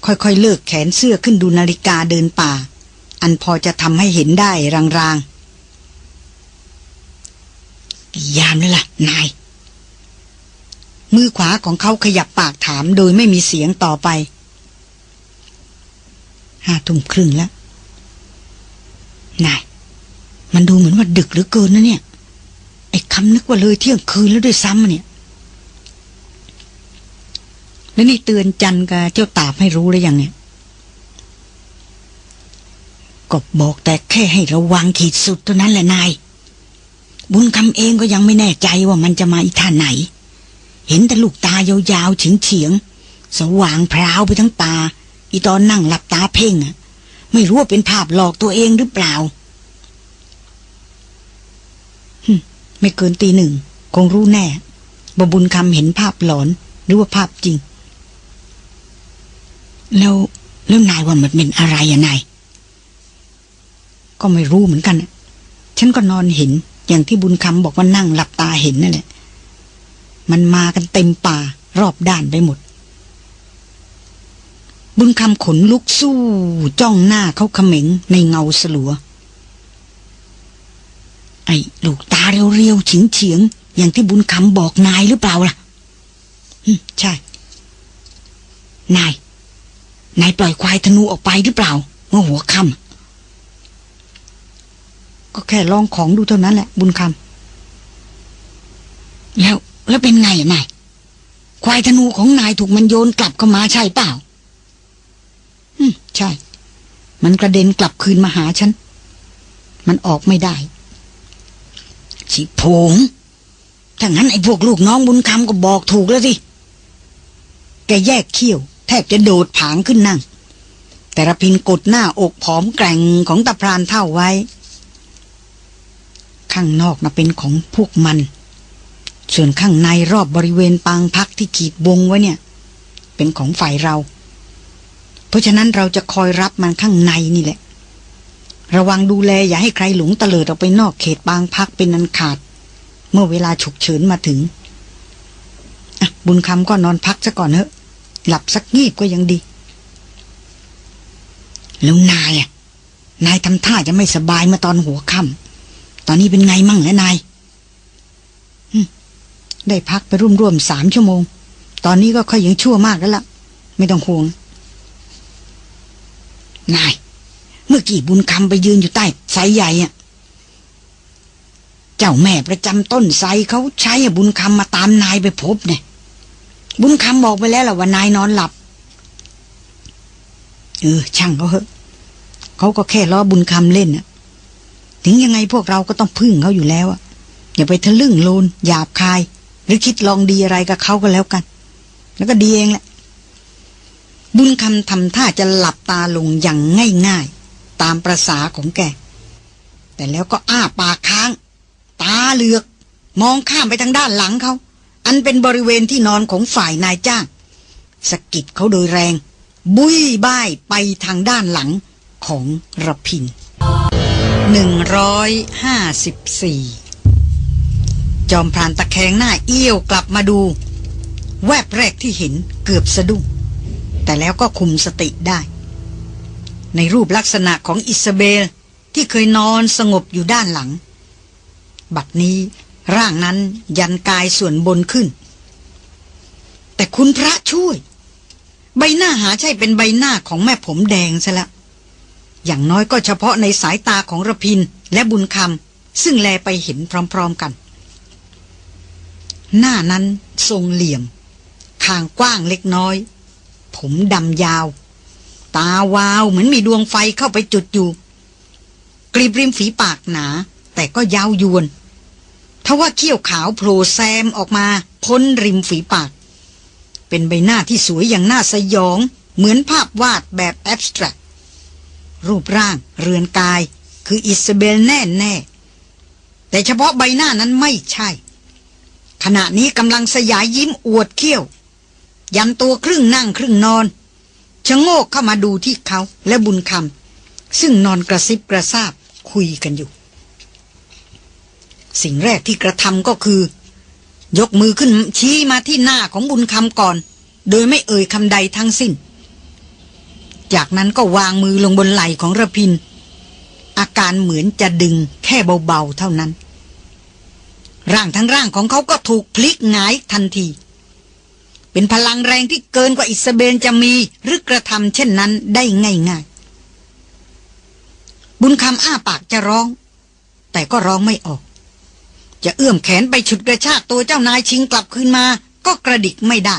ค่อยๆเลิกแขนเสื้อขึ้นดูนาฬิกาเดินป่า อันพอจะทำให้เห็นได้รางๆกี่ยามแล้วล่ะ นาย มือขวาของเขาขยับปากถามโดยไม่มีเสียงต่อไปห้าทุ่มครึ่งแล้ว นาย มันดูเหมือนว่าดึกหรือเกินนะเนี่ย ไอ้คำนึกว่าเลยเที่ยงคืนแล้วด้วยซ้ำเนี่ย แล้วนี่เตือนจันกับเจ้าตาบให้รู้แล้วยังเนี่ยก็บอกแต่แค่ให้ระวังขีดสุดเท่านั้นแหละนาย บุญคำเองก็ยังไม่แน่ใจว่ามันจะมาอีท่าไหน เห็นแต่ลูกตายาวๆเฉียงๆสว่างพราวไปทั้งตา อีตอนนั่งหลับตาเพ่งอะไม่รู้ว่าเป็นภาพหลอกตัวเองหรือเปล่าไม่เกินตีหนึ่ง คงรู้แน่บบุญคำเห็นภาพหลอน หรือว่าภาพจริง แล้วแล้วนายว่ามันเป็นอะไรอะนาย ก็ไม่รู้เหมือนกัน ฉันก็นอนเห็น อย่างที่บุญคำบอกว่านั่งหลับตาเห็นนั่นแหละ มันมากันเต็มป่า รอบด้านไปหมด บุญคำขนลุกสู้ จ้องหน้าเขาเขม็งในเงาสลัว ไอ้ลูกตาเรียวๆเฉียงๆอย่างที่บุญคำบอกนายหรือเปล่าล่ะใช่ นาย นายปล่อยควายธนูออกไปหรือเปล่า เมื่อหัวค่ำก็แค่ลองของดูเท่านั้นแหละ บุญคำแล้วแล้วเป็นไงอะนายควายธนูของนายถูกมันโยนกลับเข้ามาใช่เปล่า อืมใช่ มันกระเด็นกลับคืนมาหาฉัน มันออกไม่ได้ ชิโผงถ้างั้นไอ้พวกลูกน้องบุญคำก็บอกถูกแล้วสิ แกแยกเขี้ยวแทบจะโดดผางขึ้นนั่ง แต่ระพินกดหน้าอกผอมแกร่งของตะพรานเท่าไว้ ข้างนอกน่ะเป็นของพวกมัน ส่วนข้างในรอบบริเวณปางพักที่ขีดวงไว้เนี่ย เป็นของฝ่ายเรา เพราะฉะนั้นเราจะคอยรับมันข้างในนี่แหละ ระวังดูแลอย่าให้ใครหลงเตลิดออกไปนอกเขตบางพักเป็นอันขาด เมื่อเวลาฉุกเฉินมาถึงบุญคำก็นอนพักซะก่อนเถอะ หลับสักงีบก็ยังดี แล้วนายอะ นายทำท่าจะไม่สบายมาตอนหัวค่ำตอนนี้เป็นไงมั่งแล้วนายได้พักไปร่วมๆสามชั่วโมง ตอนนี้ก็ค่อยยังชั่วมากแล้วล่ะ ไม่ต้องห่วง นาย เมื่อกี้บุญคำไปยืนอยู่ใต้ไซใหญ่อะเจ้าแม่ประจำต้นไทรเขาใช้บุญคำมาตามนายไปพบเนี่ย บุญคำบอกไปแล้วล่ะว่านายนอนหลับ เออ ช่างเขาเหอะเขาก็แค่ล้อบุญคำเล่นน่ะ ถึงยังไงพวกเราก็ต้องพึ่งเขาอยู่แล้วอะอย่าไปทะลึ่งโลนหยาบคาย หรือคิดลองดีอะไรกับเขาก็แล้วกัน แล้วก็ดีเองแหละ บุญคำทำท่าจะหลับตาลงอย่างง่ายๆ ตามประษาของแก แต่แล้วก็อ้าปากค้าง ตาเหลือก มองข้ามไปทางด้านหลังเขา อันเป็นบริเวณที่นอนของฝ่ายนายจ้างสกิดเขาโดยแรง บุยบ้ายไปทางด้านหลังของระพินหนึ่งร้อยห้าสิบสี่จอมพรานตะแคงหน้าเอี้ยวกลับมาดู แวบแรกที่เห็นเกือบสะดุ้งแต่แล้วก็คุมสติได้ ในรูปลักษณะของอิสเบลที่เคยนอนสงบอยู่ด้านหลัง บัดนี้ ร่างนั้นยันกายส่วนบนขึ้น แต่คุณพระช่วย ใบหน้าหาใช่เป็นใบหน้าของแม่ผมแดงซะละ อย่างน้อยก็เฉพาะในสายตาของระพินและบุญคำซึ่งแลไปเห็นพร้อมๆกัน หน้านั้นทรงเหลี่ยม คางกว้างเล็กน้อย ผมดำยาว ตาวาวเหมือนมีดวงไฟเข้าไปจุดอยู่กรีบริมฝีปากหนา แต่ก็ยาวยวน ทว่าเขี้ยวขาวโผล่แซมออกมาพ้นริมฝีปาก เป็นใบหน้าที่สวยอย่างน่าสยอง เหมือนภาพวาดแบบแอบสแตรกรูปร่างเรือนกาย คืออิสเบลแน่แน่แต่เฉพาะใบหน้านั้นไม่ใช่ ขณะนี้กำลังสยายยิ้มอวดเขี้ยว ยันตัวครึ่งนั่งครึ่งนอนชะโงกเข้ามาดูที่เขาและบุญคำซึ่งนอนกระซิบกระซาบคุยกันอยู่ สิ่งแรกที่กระทำก็คือ ยกมือขึ้นชี้มาที่หน้าของบุญคำก่อน โดยไม่เอ่ยคำใดทั้งสิ้น จากนั้นก็วางมือลงบนไหล่ของระพิน อาการเหมือนจะดึงแค่เบาๆเท่านั้น ร่างทั้งร่างของเขาก็ถูกพลิกหงายทันที เป็นพลังแรงที่เกินกว่าอิสเบนจะมีหรือกระทำเช่นนั้นได้ง่ายๆบุญคำอ้าปากจะร้อง แต่ก็ร้องไม่ออก จะเอื้อมแขนไปฉุดกระชากตัวเจ้านายชิงกลับคืนมา ก็กระดิกไม่ได้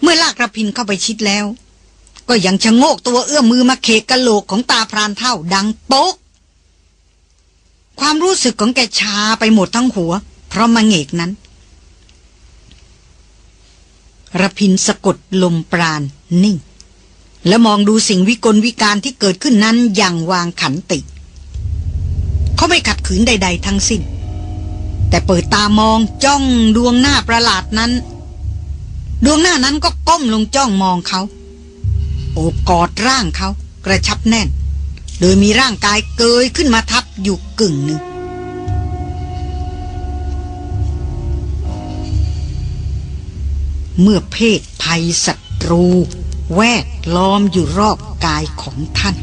เมื่อลากระพินเข้าไปชิดแล้ว ก็ยังชะโงกตัวเอื้อมมือมาเคกกะโหลกของตาพรานเท่าดังโป๊ก ความรู้สึกของแกชาไปหมดทั้งหัว เพราะมาเงกนั้นระพินสะกดลมปราณนิ่ง แล้วมองดูสิ่งวิกลวิการที่เกิดขึ้นนั้นอย่างวางขันติ เขาไม่ขัดขืนใด ๆ ทั้งสิ้น แต่เปิดตามองจ้องดวงหน้าประหลาดนั้น ดวงหน้านั้นก็ก้มลงจ้องมองเขา โอบกอดร่างเขากระชับแน่น โดยมีร่างกายเกยขึ้นมาทับอยู่กึ่งหนึ่งเมื่อเพศภัยศัตรู แวดล้อมอยู่รอบกายของท่าน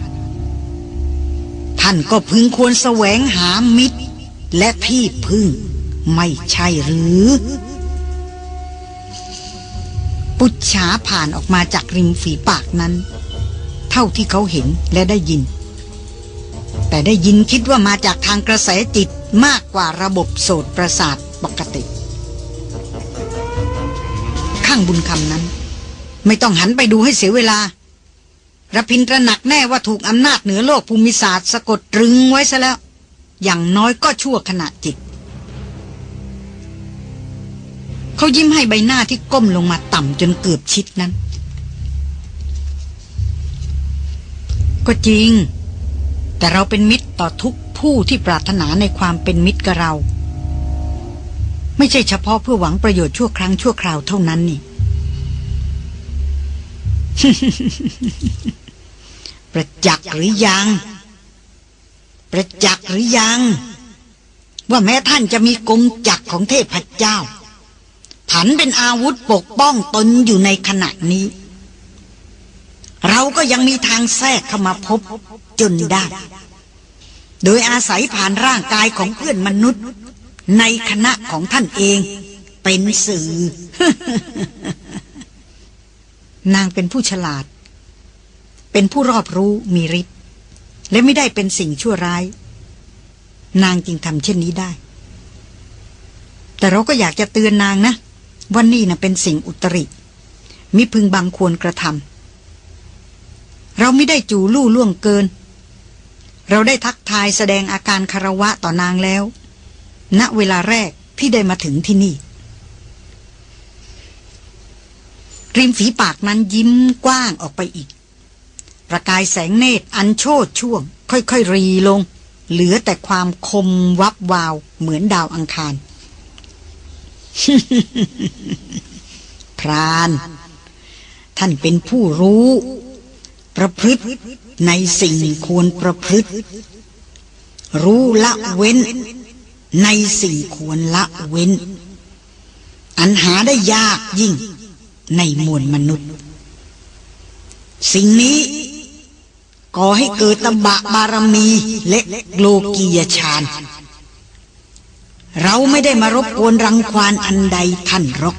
ท่านก็พึงควรแสวงหามิตร และที่พึ่ง ไม่ใช่หรือ ปุจฉาผ่านออกมาจากริมฝีปากนั้น เท่าที่เขาเห็นและได้ยิน แต่ได้ยินคิดว่ามาจากทางกระแสจิตมากกว่าระบบโสตประสาทปกติ ข้างบุญคำนั้น ไม่ต้องหันไปดูให้เสียเวลา ระพินตระหนักแน่ว่าถูกอำนาจเหนือโลกภูมิศาสตร์สะกดตรึงไว้ซะแล้ว อย่างน้อยก็ชั่วขณะจิต เขายิ้มให้ใบหน้าที่ก้มลงมาต่ำจนเกือบชิดนั้น ก็จริง แต่เราเป็นมิตรต่อทุกผู้ที่ปรารถนาในความเป็นมิตรกับเรา ไม่ใช่เฉพาะเพื่อหวังประโยชน์ชั่วครั้งชั่วคราวเท่านั้นนี่ ประจักษ์หรือยัง ประจักษ์หรือยัง ว่าแม้ท่านจะมีกงจักรของเทพเจ้า ผันเป็นอาวุธปกป้องตนอยู่ในขณะนี้ เราก็ยังมีทางแทรกเข้ามาพบจนได้ โดยอาศัยผ่านร่างกายของเพื่อนมนุษย์ ในคณะของท่านเองเป็นสื่อ นางเป็นผู้ฉลาด เป็นผู้รอบรู้มีฤทธิ์และไม่ได้เป็นสิ่งชั่วร้าย นางจึงทำเช่นนี้ได้ แต่เราก็อยากจะเตือนนางนะว่านี่นะเป็นสิ่งอุตริ มิพึงบังควรกระทำเราไม่ได้จูลู่ล่วงเกิน เราได้ทักทายแสดงอาการคารวะต่อนางแล้ว ณเวลาแรกที่ได้มาถึงที่นี่ ริมฝีปากนั้นยิ้มกว้างออกไปอีก ประกายแสงเนตรอันโชดช่วง ค่อยๆรีลง เหลือแต่ความคมวับวาวเหมือนดาวอังคาร พราน ท่านเป็นผู้รู้ ประพฤติในสิ่งควรประพฤติ รู้ละเว้น ในสิ่งควรละเว้น อันหาได้ยากยิ่ง ในมวลมนุษย์ สิ่งนี้ก่อให้เกิดตบะบารมีและโลกียฌานเราไม่ได้มารบกวนรังควานอันใดท่านรก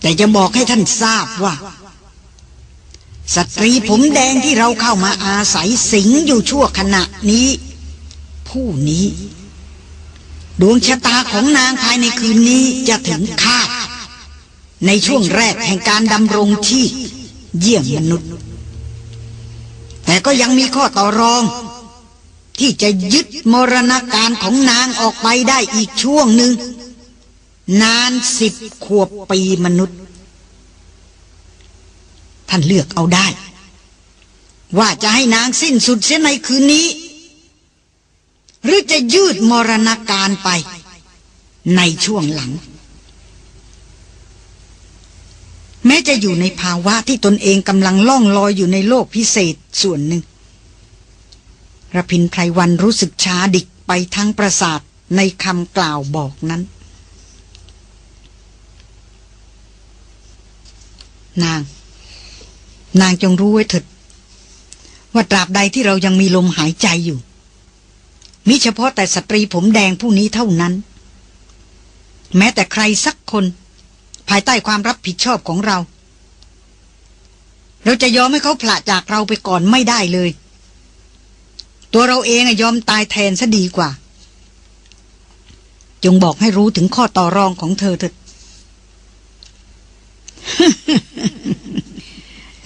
แต่จะบอกให้ท่านทราบว่า สตรีผมแดงที่เราเข้ามาอาศัยสิงอยู่ชั่วขณะนี้ ผู้นี้ ดวงชะตาของนางภายในคืนนี้จะถึงคาด ในช่วงแรกแห่งการดำรงที่เยี่ยมมนุษย์ แต่ก็ยังมีข้อต่อรอง ที่จะยึดมรณาการของนางออกไปได้อีกช่วงหนึ่ง นานสิบขวบปีมนุษย์ ท่านเลือกเอาได้ ว่าจะให้นางสิ้นสุดเสียในคืนนี้ หรือจะยืดมรณาการไป ในช่วงหลัง แม้จะอยู่ในภาวะที่ตนเองกำลังล่องลอยอยู่ในโลกพิเศษส่วนหนึ่งระพินไพรวันรู้สึกช้าดิกไปทั้งประสาทในคำกล่าวบอกนั้น นาง นางจงรู้ไว้เถิดว่าตราบใดที่เรายังมีลมหายใจอยู่ มิเฉพาะแต่สตรีผมแดงผู้นี้เท่านั้น แม้แต่ใครสักคนายใต้ความรับผิดชอบของเรา เราจะยอมให้เขาผละจากเราไปก่อนไม่ได้เลย ตัวเราเองยอมตายแทนซะดีกว่า จงบอกให้รู้ถึงข้อต่อรองของเธอเถิด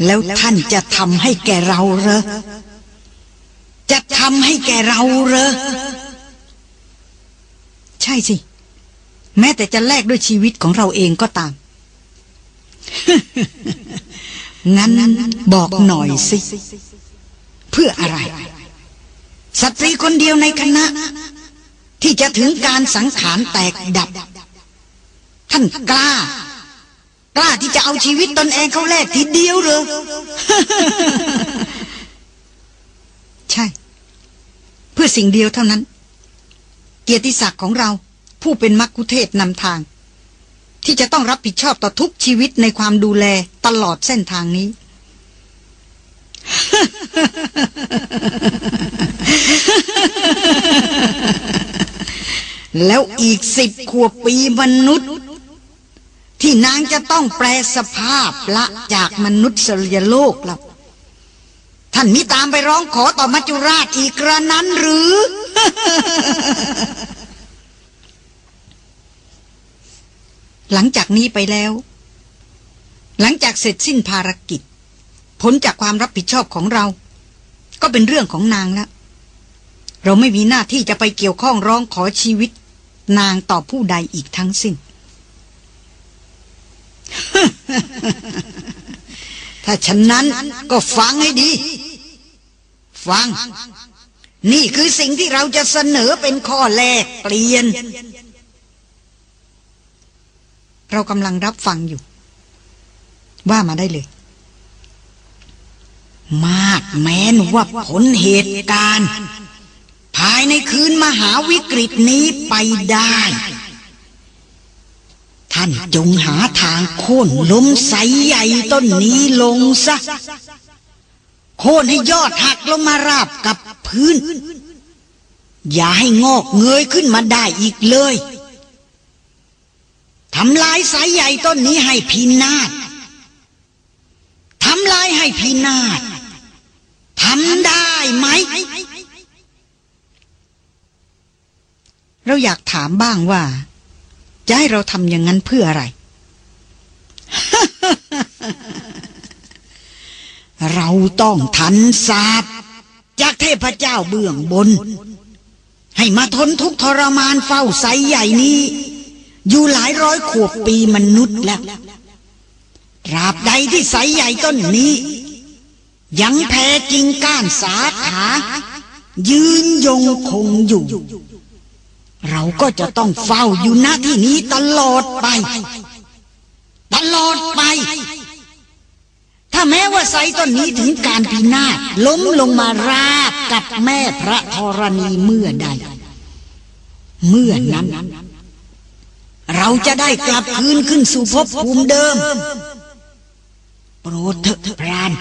แล้วท่านจะทำให้แกเราเหรอ จะทำให้แกเราเหรอ ใช่สิ แม้แต่จะแลกด้วยชีวิตของเราเองก็ตาม งั้นบอกหน่อยสิ เพื่ออะไร สตรีคนเดียวในคณะ ที่จะถึงการสังขารแตกดับ ท่านกล้า กล้าที่จะเอาชีวิตตนเองเขาแลกทีเดียวเหรอใช่ เพื่อสิ่งเดียวเท่านั้น เกียรติศักดิ์ของเรา ผู้เป็นมักคุเทศนำทาง ที่จะต้องรับผิดชอบต่อทุกชีวิตในความดูแลตลอดเส้นทางนี้ แล้วอีกสิบขวบปีมนุษย์ที่นางจะต้องแปลสภาพละจากมนุษย์สยโลกแล้วท่านมิตามไปร้องขอต่อมัจจุราชอีกกระนั้นหรือ หลังจากนี้ไปแล้ว หลังจากเสร็จสิ้นภารกิจผลจากความรับผิดชอบของเรา ก็เป็นเรื่องของนางแล้วเราไม่มีหน้าที่จะไปเกี่ยวข้องร้องขอชีวิต นางต่อผู้ใดอีกทั้งสิ้น ถ้าฉะนั้นก็ฟังให้ดี ฟัง นี่คือสิ่งที่เราจะเสนอเป็นข้อแรกเปลี่ยน เรากำลังรับฟังอยู่ ว่ามาได้เลย มากแม้นว่าผลเหตุการณ์ ภายในคืนมหาวิกฤตนี้ไปได้ ท่านจงหาทางโค่นล้มใสใหญ่ต้นนี้ลงซะ โค่นให้ยอดหักลงมาราบกับพื้น อย่าให้งอกเงยขึ้นมาได้อีกเลย ทำลายสายใหญ่ต้นนี้ให้พินาศทำลายให้พินาศทำได้ไหม เราอยากถามบ้างว่า จะให้เราทำอย่างนั้นเพื่ออะไร เราต้องทันศาสตร์จากเทพเจ้าเบื้องบน ให้มาทนทุกทรมานเฝ้าใสใหญ่นี้ อยู่หลายร้อยขวบปีมนุษย์แล้วตราบใดที่ใสใหญ่ต้นนี้ ยังแพ้จริงก้านสาขา ยืนยงคงอยู่ เราก็จะต้องเฝ้าอยู่หน้าที่นี้ตลอดไป ตลอดไป ถ้าแม้ว่าไซต้นนี้ถึงการพินาศล้มลงมาราบกับแม่พระธรณีเมื่อใด เมื่อนั้น เราจะได้กลับคืนขึ้นสู่ภพภูมิเดิม โปรดเถอะพราน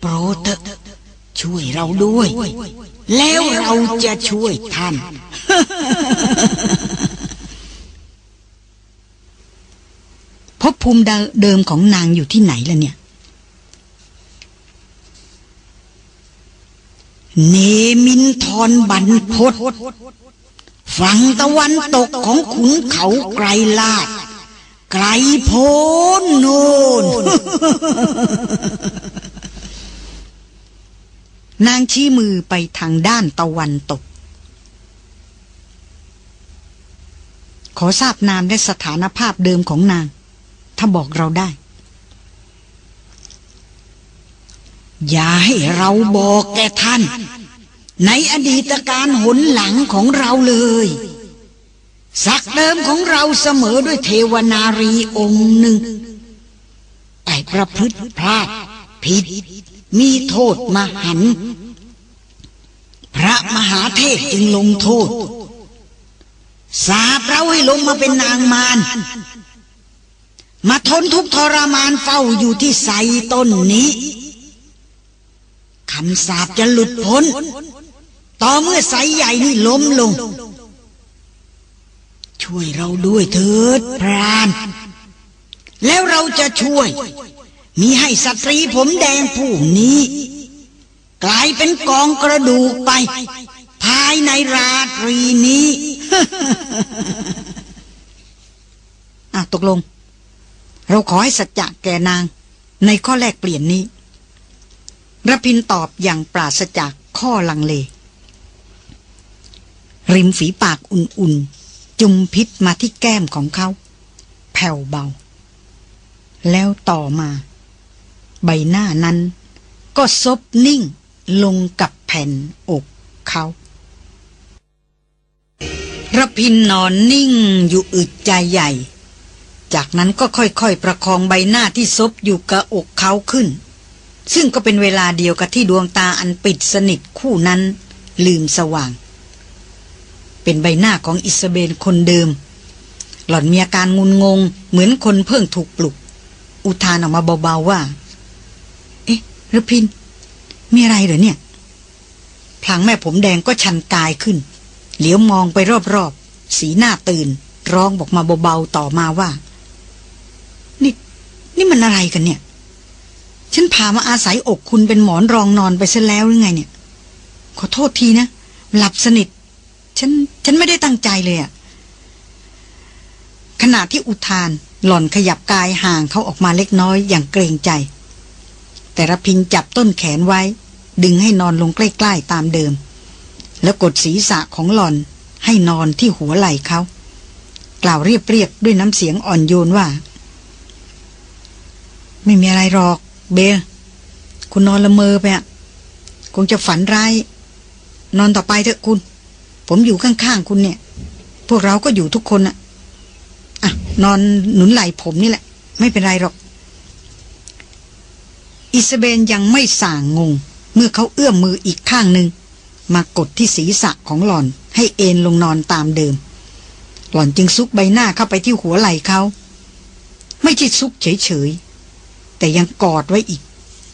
โปรดเถอะช่วยเราด้วย แล้วเราจะช่วยท่านภพภูมิเดิมของนางอยู่ที่ไหนล่ะเนี่ย เนมินทรบันพศ ฝั่งตะวันตกของขุนเขาไกรลาด ไกลโพ้นโนนนางชี้มือไปทางด้านตะวันตก ขอทราบนามและสถานภาพเดิมของนาง ถ้าบอกเราได้ อย่าให้เราบอกแกท่าน ในอดีตการหนหลังของเราเลยสักเดิมของเราเสมอด้วยเทวนารีองค์หนึ่ง แต่ประพฤติพลาดผิด มีโทษมหัน พระมหาเทพจึงลงโทษ สาบเราให้ลงมาเป็นนางมาร มาทนทุกทรมานเฝ้าอยู่ที่ไทรต้นนี้คำสาบจะหลุดพ้น ต่อเมื่อไทรใหญ่นี่ล้มลง ช่วยเราด้วยเถิดพรานแล้วเราจะช่วย มีให้สตรีผมแดงผู้นี้ กลายเป็นกองกระดูกไป ภายในราตรีนี้อะตกลง เราขอให้สัจจะแก่นาง ในข้อแรกเปลี่ยนนี้รพินตอบอย่างปราศจากข้อลังเล ริมฝีปากอุ่นๆ จุมพิษมาที่แก้มของเขา แผ่วเบา แล้วต่อมา ใบหน้านั้น ก็ซบนิ่งลงกับแผ่นอกเขาระพินนอนนิ่งอยู่อึดใจใหญ่ จากนั้นก็ค่อยๆ ประคองใบหน้าที่ซบอยู่กับอกเขาขึ้น ซึ่งก็เป็นเวลาเดียวกับที่ดวงตาอันปิดสนิทคู่นั้น ลืมสว่าง เป็นใบหน้าของอิสเบนคนเดิม หล่อนมีอาการงุนงง เหมือนคนเพิ่งถูกปลุก อุทานออกมาเบาๆว่า เอ๊ะรพิน มีอะไรเหรอเนี่ยพลางแม่ผมแดงก็ชันกายขึ้น เหลียวมองไปรอบๆ สีหน้าตื่น ร้องบอกมาเบาๆต่อมาว่า นี่ นี่มันอะไรกันเนี่ย ฉันพามาอาศัยอกคุณเป็นหมอนรองนอนไปซะแล้วหรือไงเนี่ย ขอโทษทีนะ หลับสนิท ฉัน ฉันไม่ได้ตั้งใจเลยอะขณะที่อุทานหล่อนขยับกายห่างเขาออกมาเล็กน้อยอย่างเกรงใจ แต่ระพินจับต้นแขนไว้ ดึงให้นอนลงใกล้ๆตามเดิม แล้วกดศีรษะของหล่อนให้นอนที่หัวไหล่เขา กล่าวเรียบๆด้วยน้ำเสียงอ่อนโยนว่า ไม่มีอะไรหรอก เบลคุณนอนละเมอไปอะคงจะฝันร้าย นอนต่อไปเถอะคุณ ผมอยู่ข้างๆคุณเนี่ย พวกเราก็อยู่ทุกคนอะอะ นอนหนุนไหล่ผมนี่แหละ ไม่เป็นไรหรอก อิสเบนยังไม่ส่างงง เมื่อเขาเอื้อมมืออีกข้างหนึ่งมากดที่ศีรษะของหล่อนให้เอนลงนอนตามเดิม หล่อนจึงซุกใบหน้าเข้าไปที่หัวไหล่เขา ไม่ใช่ซุกเฉยๆ แต่ยังกอดไว้อีก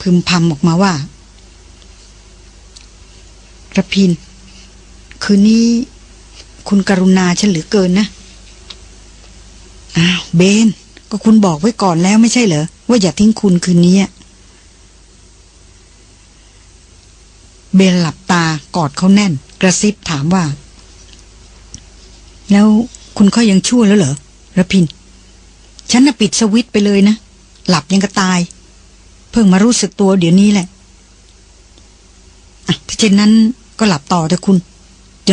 พึมพำออกมาว่ากระพิน คืนนี้คุณกรุณาฉันเหลือเกินนะ อ้าวเบน ก็คุณบอกไว้ก่อนแล้วไม่ใช่เหรอ ว่าอย่าทิ้งคุณคืนนี้ เบนหลับตากอดเขาแน่น กระซิบถามว่า แล้วคุณก็ยังชั่วแล้วเหรอระพิน ฉันน่ะปิดสวิตไปเลยนะ หลับยังกระตาย เพิ่งมารู้สึกตัวเดี๋ยวนี้แหละถ้าเช่นนั้นก็หลับต่อเถอะคุณ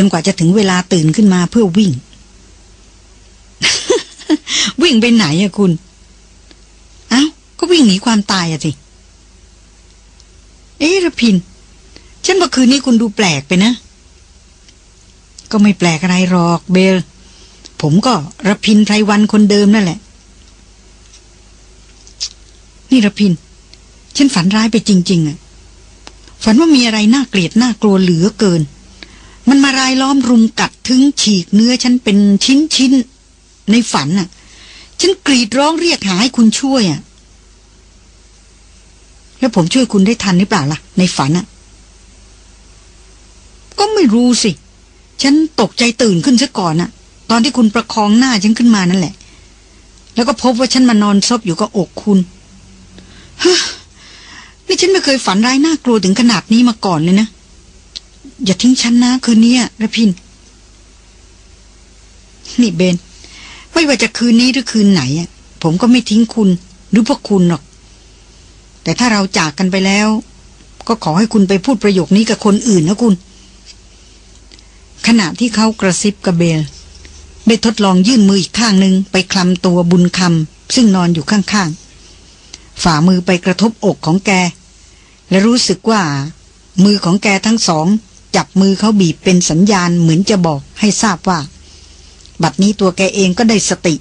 จนกว่าจะถึงเวลาตื่นขึ้นมาเพื่อวิ่ง วิ่งไปไหนอะคุณ เอ้า ก็วิ่งหนีความตายอะสิเอ๊ระพิน ฉันว่าคืนนี้คุณดูแปลกไปนะ ก็ไม่แปลกอะไรหรอกเบล ผมก็ระพินไพรวันคนเดิมนั่นแหละ นี่ระพิน ฉันฝันร้ายไปจริง ๆอะฝันว่ามีอะไรน่าเกลียดน่ากลัวเหลือเกิน มันมารายล้อมรุมกัดถึงฉีกเนื้อฉันเป็นชิ้นชิ้นในฝันน่ะ ฉันกรีดร้องเรียกหาให้คุณช่วยอะ แล้วผมช่วยคุณได้ทันหรือเปล่าล่ะ ในฝันอะ ก็ไม่รู้สิ ฉันตกใจตื่นขึ้นซะก่อนน่ะ ตอนที่คุณประคองหน้าฉันขึ้นมานั่นแหละ แล้วก็พบว่าฉันมานอนซบอยู่กับอกคุณฮะนี่ฉันไม่เคยฝันร้ายน่ากลัวถึงขนาดนี้มาก่อนเลยนะ อย่าทิ้งฉันนะคืนนี้ระพิน นี่เบน ไม่ว่าจะคืนนี้หรือคืนไหน ผมก็ไม่ทิ้งคุณ หรือพวกคุณหรอก แต่ถ้าเราจากกันไปแล้ว ก็ขอให้คุณไปพูดประโยคนี้กับคนอื่นนะคุณ ขณะที่เขากระซิบกับเบลได้ทดลองยื่นมืออีกข้างหนึ่งไปคลำตัวบุญคำซึ่งนอนอยู่ข้างๆ ฝ่ามือไปกระทบอกของแก และรู้สึกว่า มือของแกทั้งสอง จับมือเขาบีบเป็นสัญญาณเหมือนจะบอกให้ทราบว่า บัดนี้ตัวแกเองก็ได้สติ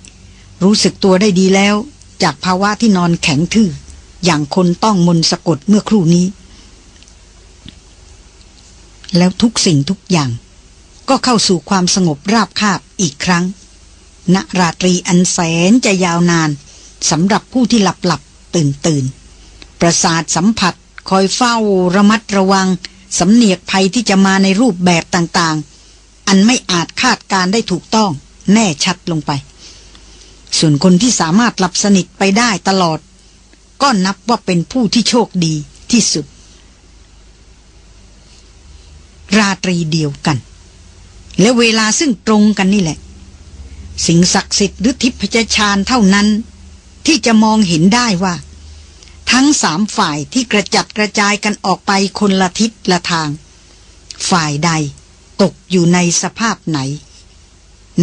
รู้สึกตัวได้ดีแล้ว จากภาวะที่นอนแข็งทื่อ อย่างคนต้องมนสะกดเมื่อครู่นี้ แล้วทุกสิ่งทุกอย่าง ก็เข้าสู่ความสงบราบคาบอีกครั้งณราตรีอันแสนจะยาวนานสำหรับผู้ที่หลับหลับตื่นตื่นประสาทสัมผัสคอยเฝ้าระมัดระวัง สำเนียกภัยที่จะมาในรูปแบบต่างๆ อันไม่อาจคาดการได้ถูกต้อง แน่ชัดลงไป ส่วนคนที่สามารถหลับสนิทไปได้ตลอด ก็นับว่าเป็นผู้ที่โชคดีที่สุด ราตรีเดียวกัน และเวลาซึ่งตรงกันนี่แหละ สิ่งศักดิ์สิทธิ์หรือทิพยชาญเท่านั้น ที่จะมองเห็นได้ว่า ทั้งสามฝ่ายที่กระจัดกระจายกันออกไปคนละทิศละทาง ฝ่ายใดตกอยู่ในสภาพไหน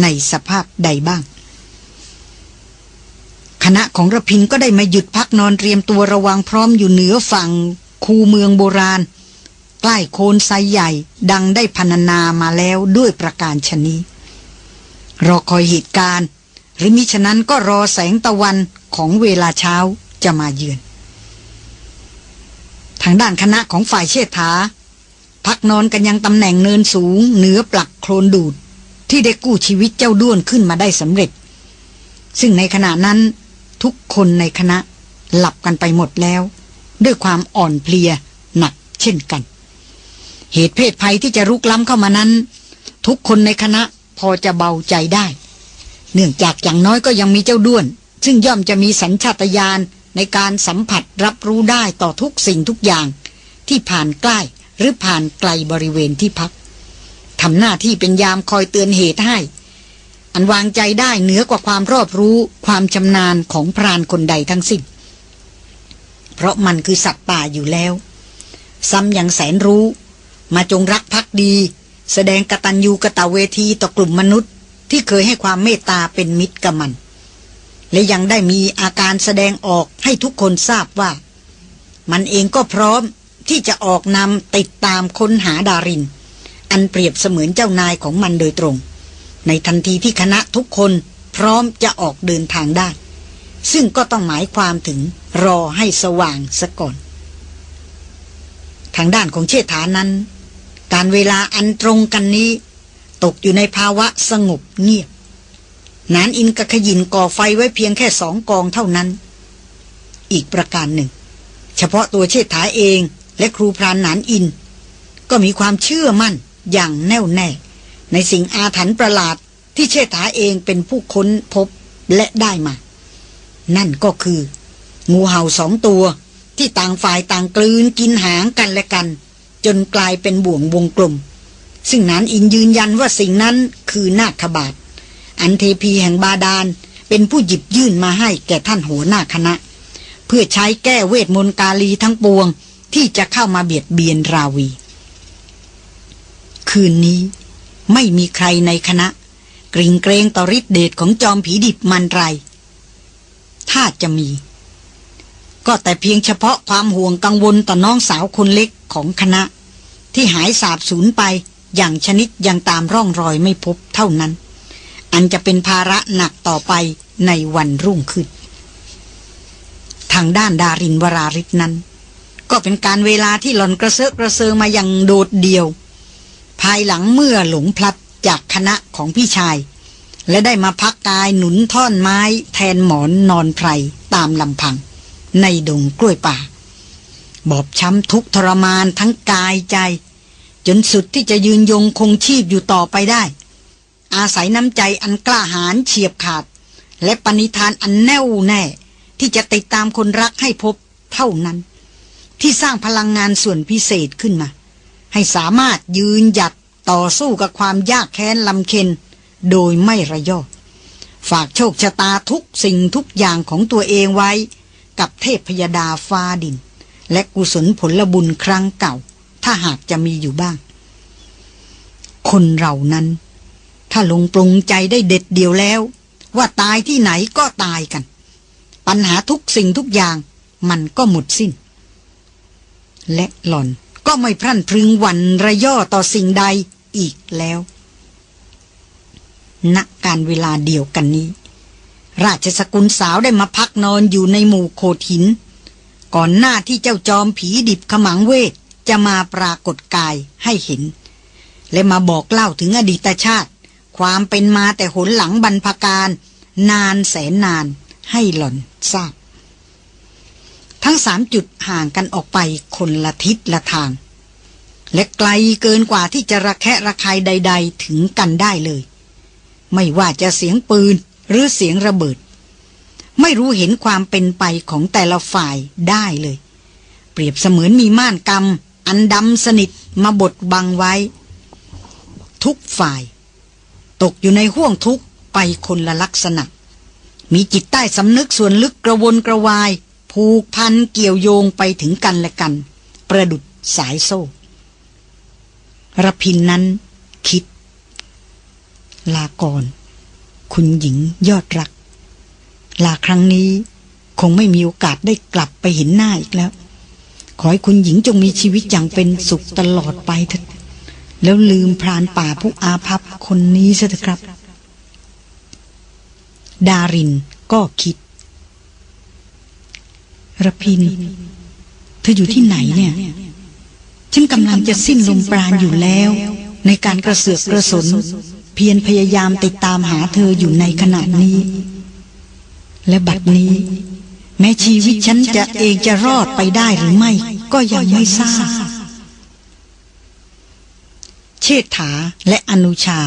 ในสภาพใดบ้าง คณะของระพินก็ได้มาหยุดพักนอนเตรียมตัวระวังพร้อมอยู่เหนือฝั่งคูเมืองโบราณ ใกล้โคนไซใหญ่ดังได้พรรณนามาแล้วด้วยประการชนีรอคอยเหตุการณ์ หรือมิฉะนั้นก็รอแสงตะวันของเวลาเช้าจะมาเยือน ทางด้านคณะของฝ่ายเชษฐา พักนอนกันยังตำแหน่งเนินสูง เหนือปลักโคลนดูด ที่ได้กู้ชีวิตเจ้าด้วนขึ้นมาได้สำเร็จ ซึ่งในขณะนั้นทุกคนในคณะหลับกันไปหมดแล้ว ด้วยความอ่อนเพลียหนักเช่นกัน เหตุเพศภัยที่จะรุกล้ำเข้ามานั้น ทุกคนในคณะพอจะเบาใจได้ เนื่องจากอย่างน้อยก็ยังมีเจ้าด้วน ซึ่งย่อมจะมีสัญชาตญาณ ในการสัมผัสรับรู้ได้ต่อทุกสิ่งทุกอย่าง ที่ผ่านใกล้หรือผ่านไกลบริเวณที่พักทำหน้าที่เป็นยามคอยเตือนเหตุให้ อันวางใจได้เหนือกว่าความรอบรู้ความชำนาญของพรานคนใดทั้งสิ้น เพราะมันคือสัตว์ป่าอยู่แล้ว ซ้ำยังแสนรู้ มาจงรักภักดี แสดงกตัญญูกะตะเวทีต่อกลุ่มมนุษย์ ที่เคยให้ความเมตตาเป็นมิตรกับมัน และยังได้มีอาการแสดงออกให้ทุกคนทราบว่า มันเองก็พร้อมที่จะออกนำติดตามค้นหาดาริน อันเปรียบเสมือนเจ้านายของมันโดยตรง ในทันทีที่คณะทุกคนพร้อมจะออกเดินทางได้ ซึ่งก็ต้องหมายความถึงรอให้สว่างซะก่อน ทางด้านของเชษฐานั้น การเวลาอันตรงกันนี้ ตกอยู่ในภาวะสงบเงียบ นานอินกระขยินก่อไฟไว้เพียงแค่สองกองเท่านั้น อีกประการหนึ่ง เฉพาะตัวเชษฐาเองและครูพรานนานอิน ก็มีความเชื่อมั่นอย่างแน่วแน่ ในสิ่งอาถรรพ์ประหลาดที่เชษฐาเองเป็นผู้ค้นพบและได้มา นั่นก็คือ งูเห่าสองตัวที่ต่างฝ่ายต่างกลืนกินหางกันและกัน จนกลายเป็นบ่วงวงกลม ซึ่งนานอินยืนยันว่าสิ่งนั้นคือนาคบาท อันเทพีแห่งบาดาล เป็นผู้หยิบยื่นมาให้แก่ท่านหัวหน้าคณะ เพื่อใช้แก้เวทมนต์กาลีทั้งปวงที่จะเข้ามาเบียดเบียนราวี คืนนี้ไม่มีใครในคณะ กริ่งเกรงต่อฤทธิเดชของจอมผีดิบมันไร ถ้าจะมี ก็แต่เพียงเฉพาะความห่วงกังวลต่อน้องสาวคนเล็กของคณะ ที่หายสาบสูญไปอย่างชนิดยังตามร่องรอยไม่พบเท่านั้น อันจะเป็นภาระหนักต่อไปในวันรุ่งขึ้น ทางด้านดารินวราริศนั้น ก็เป็นการเวลาที่หล่อนกระเซาะกระเซิงมาอย่างโดดเดี่ยว ภายหลังเมื่อหลงพลัดจากคณะของพี่ชาย และได้มาพักกายหนุนท่อนไม้แทนหมอนนอนไพรตามลำพัง ในดงกล้วยป่า บอบช้ำทุกทรมานทั้งกายใจ จนสุดที่จะยืนยงคงชีพอยู่ต่อไปได้ อาศัยน้ำใจอันกล้าหาญเฉียบขาด และปณิธานอันแน่วแน่ ที่จะติดตามคนรักให้พบเท่านั้น ที่สร้างพลังงานส่วนพิเศษขึ้นมา ให้สามารถยืนหยัดต่อสู้กับความยากแค้นลำเค็น โดยไม่ระยอฝากโชคชะตาทุกสิ่งทุกอย่างของตัวเองไว้ กับเทพพยดาฟ้าดิน และกุศลผลบุญครั้งเก่า ถ้าหากจะมีอยู่บ้าง คนเรานั้น ถ้าลงปรงใจได้เด็ดเดียวแล้ว ว่าตายที่ไหนก็ตายกัน ปัญหาทุกสิ่งทุกอย่างมันก็หมดสิ้น และหล่อนก็ไม่พรั่นพรึงวันระย่อต่อสิ่งใดอีกแล้วณการเวลาเดียวกันนี้ ราชสกุลสาวได้มาพักนอนอยู่ในหมู่โขดหิน ก่อนหน้าที่เจ้าจอมผีดิบขมังเวทจะมาปรากฏกายให้เห็น และมาบอกเล่าถึงอดีตชาติ ความเป็นมาแต่หนหลังบรรพการ นานแสนนานให้หล่อนทราบ ทั้งสามจุดห่างกันออกไปคนละทิศละทาง และไกลเกินกว่าที่จะระแคะระคายใด ๆ ถึงกันได้เลย ไม่ว่าจะเสียงปืนหรือเสียงระเบิด ไม่รู้เห็นความเป็นไปของแต่ละฝ่ายได้เลย เปรียบเสมือนมีม่านกรรมอันดำสนิทมาบดบังไว้ ทุกฝ่าย ตกอยู่ในห่วงทุกข์ไปคนละลักษณะ มีจิตใต้สำนึกส่วนลึกกระวนกระวาย ผูกพันเกี่ยวโยงไปถึงกันและกัน ประดุดสายโซ่ระพินนั้น คิด ลาก่อนคุณหญิงยอดรัก ลาครั้งนี้คงไม่มีโอกาสได้กลับไปเห็นหน้าอีกแล้ว ขอให้คุณหญิงจงมีชีวิตอย่างเป็นสุขตลอดไปเถิด แล้วลืมพรานป่าผู้อาภัพคนนี้ซะเถอะครับ ดารินก็คิดระพิน เธออยู่ที่ไหนเนี่ย ฉันกำลังจะสิ้นลมปราณอยู่แล้ว ในการกระเสือกกระสน เพียรพยายามติดตามหาเธออยู่ในขณะนี้ และบัดนี้ แม้ชีวิตฉันจะเองจะรอดไปได้หรือไม่ ก็ยังไม่ทราบ เชษฐาและอนุชา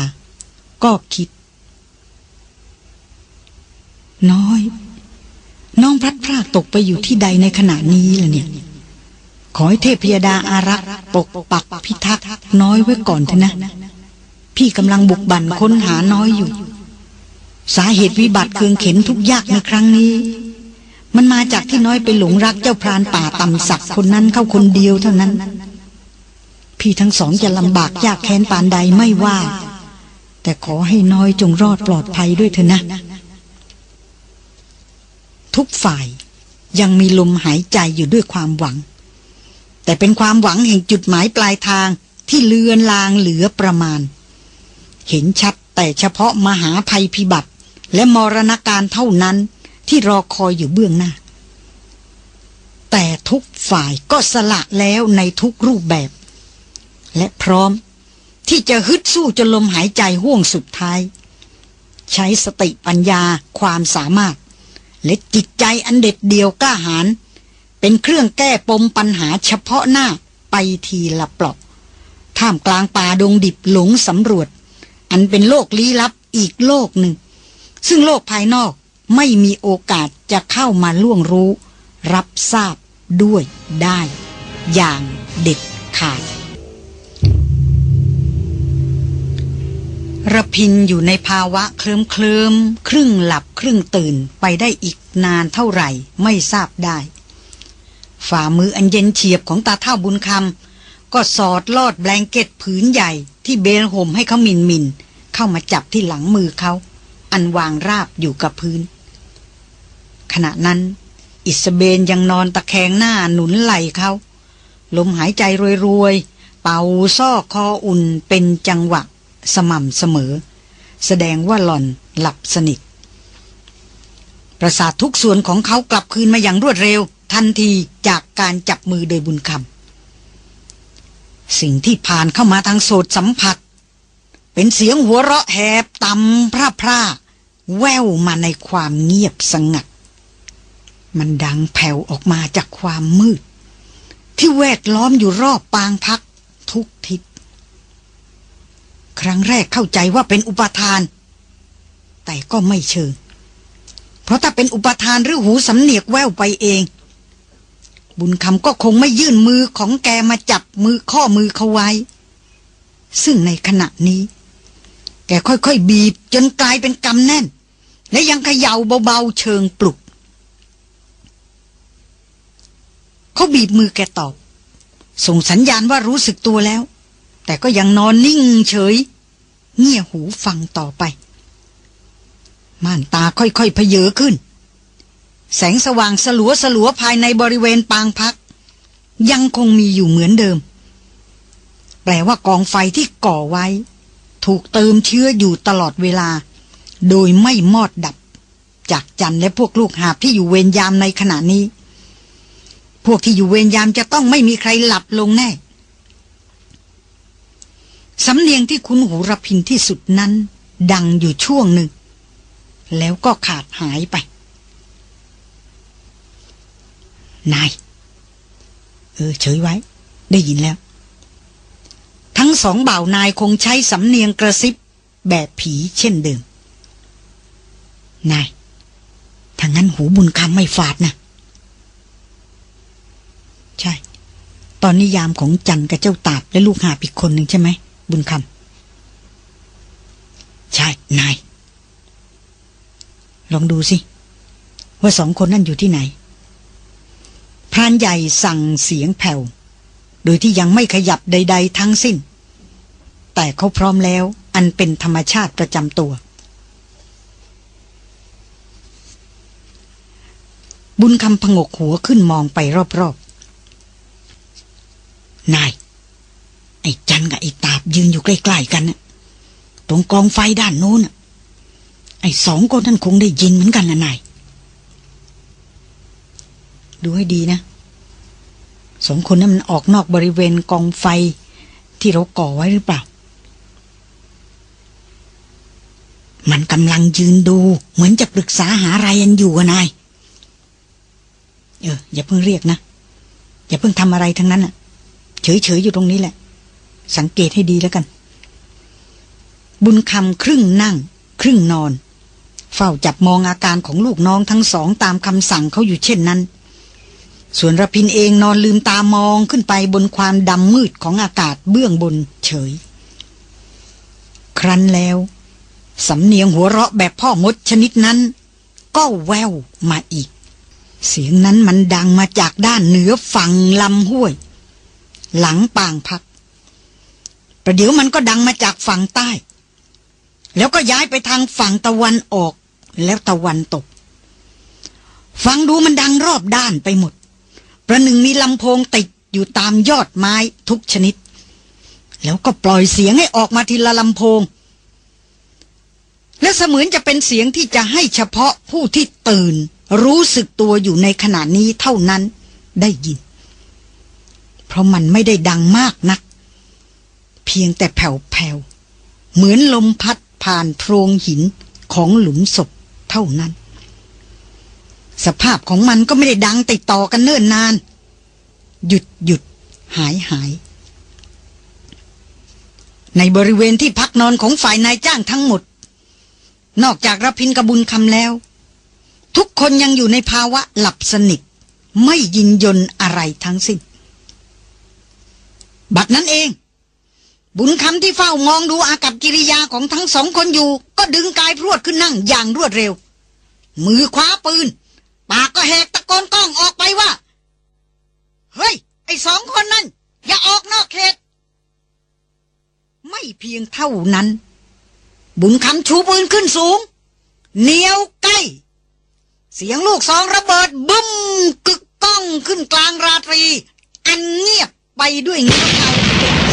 ก็คิด น้อย น้องพลัดพรากตกไปอยู่ที่ใดในขณะนี้ล่ะเนี่ย ขอให้เทพยดาอารักษ์ปกปักพิทักษ์น้อยไว้ก่อนเถอะนะ พี่กำลังบุกบั่นค้นหาน้อยอยู่ สาเหตุวิบัติเคืองเข็นทุกยากในครั้งนี้ มันมาจากที่น้อยไปหลงรักเจ้าพรานป่าต่ำศักคนนั้นเข้าคนเดียวเท่านั้น พี่ทั้งสองจะลำบากยากแค้นปานใดไม่ว่า แต่ขอให้น้อยจงรอดปลอดภัยด้วยเถอะนะ ทุกฝ่ายยังมีลมหายใจอยู่ด้วยความหวัง แต่เป็นความหวังแห่งจุดหมายปลายทางที่เลือนลางเหลือประมาณ เห็นชัดแต่เฉพาะมหาภัยพิบัติ และมรณการเท่านั้นที่รอคอยอยู่เบื้องหน้า แต่ทุกฝ่ายก็สละแล้วในทุกรูปแบบ และพร้อม ที่จะฮึดสู้จนลมหายใจห่วงสุดท้าย ใช้สติปัญญาความสามารถ และจิตใจอันเด็ดเดี่ยวกล้าหาญเป็นเครื่องแก้ปมปัญหาเฉพาะหน้าไปทีละปลาะท่ามกลางป่าดงดิบหลงสำรวจ อันเป็นโลกลี้ลับอีกโลกหนึ่ง ซึ่งโลกภายนอกไม่มีโอกาสจะเข้ามาล่วงรู้ รับทราบด้วยได้ อย่างเด็ดขาด ระพินอยู่ในภาวะเคลิ้มเคลิมครึ่งหลับครึ่งตื่นไปได้อีกนานเท่าไหร่ไม่ทราบได้ ฝ่ามืออันเย็นเฉียบของตาเท่าบุญคำก็สอดลอดแบงเก็ตผืนใหญ่ที่เบนห่มให้เขามินมินเข้ามาจับที่หลังมือเขา อันวางราบอยู่กับพื้น ขณะนั้น อิสเบนยังนอนตะแคงหน้าหนุนไหลเขาลมหายใจรวยๆเป่าซ่อคออุ่นเป็นจังหวะ สม่ำเสมอ แสดงว่าหล่อนหลับสนิท ประสาททุกส่วนของเขากลับคืนมาอย่างรวดเร็ว ทันทีจากการจับมือโดยบุญคำสิ่งที่ผ่านเข้ามาทางโสดสัมผัส เป็นเสียงหัวเราะแหบต่ำพร่าพร่าแววมาในความเงียบสงัด มันดังแผ่วออกมาจากความมืด ที่แวดล้อมอยู่รอบปางพักทุกทิศ ครั้งแรกเข้าใจว่าเป็นอุปทาน แต่ก็ไม่เชิง เพราะถ้าเป็นอุปทานหรือหูสำเนียกแววไปเอง บุญคำก็คงไม่ยื่นมือของแกมาจับมือข้อมือเขาไว้ ซึ่งในขณะนี้ แกค่อยๆบีบจนกลายเป็นกำแน่น และยังเขย่าเบาๆเชิงปลุก เขาบีบมือแกตอบ ส่งสัญญาณว่ารู้สึกตัวแล้ว แต่ก็ยังนอนนิ่งเฉย เงี่ยหูฟังต่อไป ม่านตาค่อยๆเพเยอขึ้น แสงสว่างสลัวสลัวภายในบริเวณปางพัก ยังคงมีอยู่เหมือนเดิม แปลว่ากองไฟที่ก่อไว้ ถูกเติมเชื้ออยู่ตลอดเวลา โดยไม่มอดดับ จากจันและพวกลูกหาบที่อยู่เวรยามในขณะนี้ พวกที่อยู่เวรยามจะต้องไม่มีใครหลับลงแน่ สำเนียงที่คุ้นหูรพินที่สุดนั้น ดังอยู่ช่วงหนึ่ง แล้วก็ขาดหายไป นาย เออ เฉยไว้ ได้ยินแล้ว ทั้งสองบ่าวนายคงใช้สำเนียงกระซิบแบบผีเช่นเดิม นายถ้างั้นหูบุญคำไม่ฝาดนะ ใช่ ตอนนี้ยามของจันกับเจ้าตาบและลูกหาอีกคนหนึ่งใช่ไหม บุญคำใช่ นาย ลองดูสิ ว่าสองคนนั่นอยู่ที่ไหน พรานใหญ่สั่งเสียงแผ่ว โดยที่ยังไม่ขยับใด ๆ ทั้งสิ้น แต่เขาพร้อมแล้ว อันเป็นธรรมชาติประจำตัวบุญคำพงกหัวขึ้นมองไปรอบๆ นาย อ้จันกับไอ้ตาบยืนอยู่ใกล้ๆกันน่ะตรงกองไฟด้านโน้นไอ้สองคนนั้นคงได้ยินเหมือนกันนะนายดูให้ดีนะสองคนนั้นมันออกนอกบริเวณกองไฟที่เราก่อไว้หรือเปล่า มันกำลังยืนดู เหมือนจะปรึกษาหาอะไรกันอยู่นาย เอออย่าเพิ่งเรียกนะ อย่าเพิ่งทำอะไรทั้งนั้นอะเฉยๆอยู่ตรงนี้แหละ สังเกตให้ดีแล้วกัน บุญคำครึ่งนั่ง ครึ่งนอน เฝ้าจับมองอาการของลูกน้องทั้งสองตามคำสั่งเขาอยู่เช่นนั้น ส่วนระพินเองนอนลืมตามองขึ้นไปบนความดำมืดของอากาศเบื้องบนเฉย ครั้นแล้ว สำเนียงหัวเราะแบบพ่อมดชนิดนั้น ก็แววมาอีกเสียงนั้นมันดังมาจากด้านเหนือฝั่งลำห้วย หลังปางพัก ประเดี๋ยวมันก็ดังมาจากฝั่งใต้ แล้วก็ย้ายไปทางฝั่งตะวันออก แล้วตะวันตก ฟังดูมันดังรอบด้านไปหมด ประหนึ่งมีลำโพงติดอยู่ตามยอดไม้ทุกชนิด แล้วก็ปล่อยเสียงให้ออกมาทีละลำโพง และเสมือนจะเป็นเสียงที่จะให้เฉพาะผู้ที่ตื่น รู้สึกตัวอยู่ในขณะนี้เท่านั้นได้ยิน เพราะมันไม่ได้ดังมากนัก เพียงแต่แผ่วๆ เหมือนลมพัดผ่านโพรงหินของหลุมศพเท่านั้น สภาพของมันก็ไม่ได้ดังติดต่อกันเนิ่นนาน หยุดหยุดหายหายในบริเวณที่พักนอนของฝ่ายนายจ้างทั้งหมด นอกจากรพินกระบุญคำแล้ว ทุกคนยังอยู่ในภาวะหลับสนิท ไม่ยินยนอะไรทั้งสิ้น บัดนั้นเอง บุญคำที่เฝ้ามองดูอากับกิริยาของทั้งสองคนอยู่ ก็ดึงกายพรวดขึ้นนั่งอย่างรวดเร็ว มือคว้าปืน ปากก็แหกตะโกนก้องออกไปว่า เฮ้ย ไอ้สองคนนั้นอย่าออกนอกเขต ไม่เพียงเท่านั้น บุญคำชูปืนขึ้นสูง เหนียวใกล้เสียงลูกซองระเบิดบึ้ม กึกก้องขึ้นกลางราตรี อันเงียบไปด้วยเงาเงา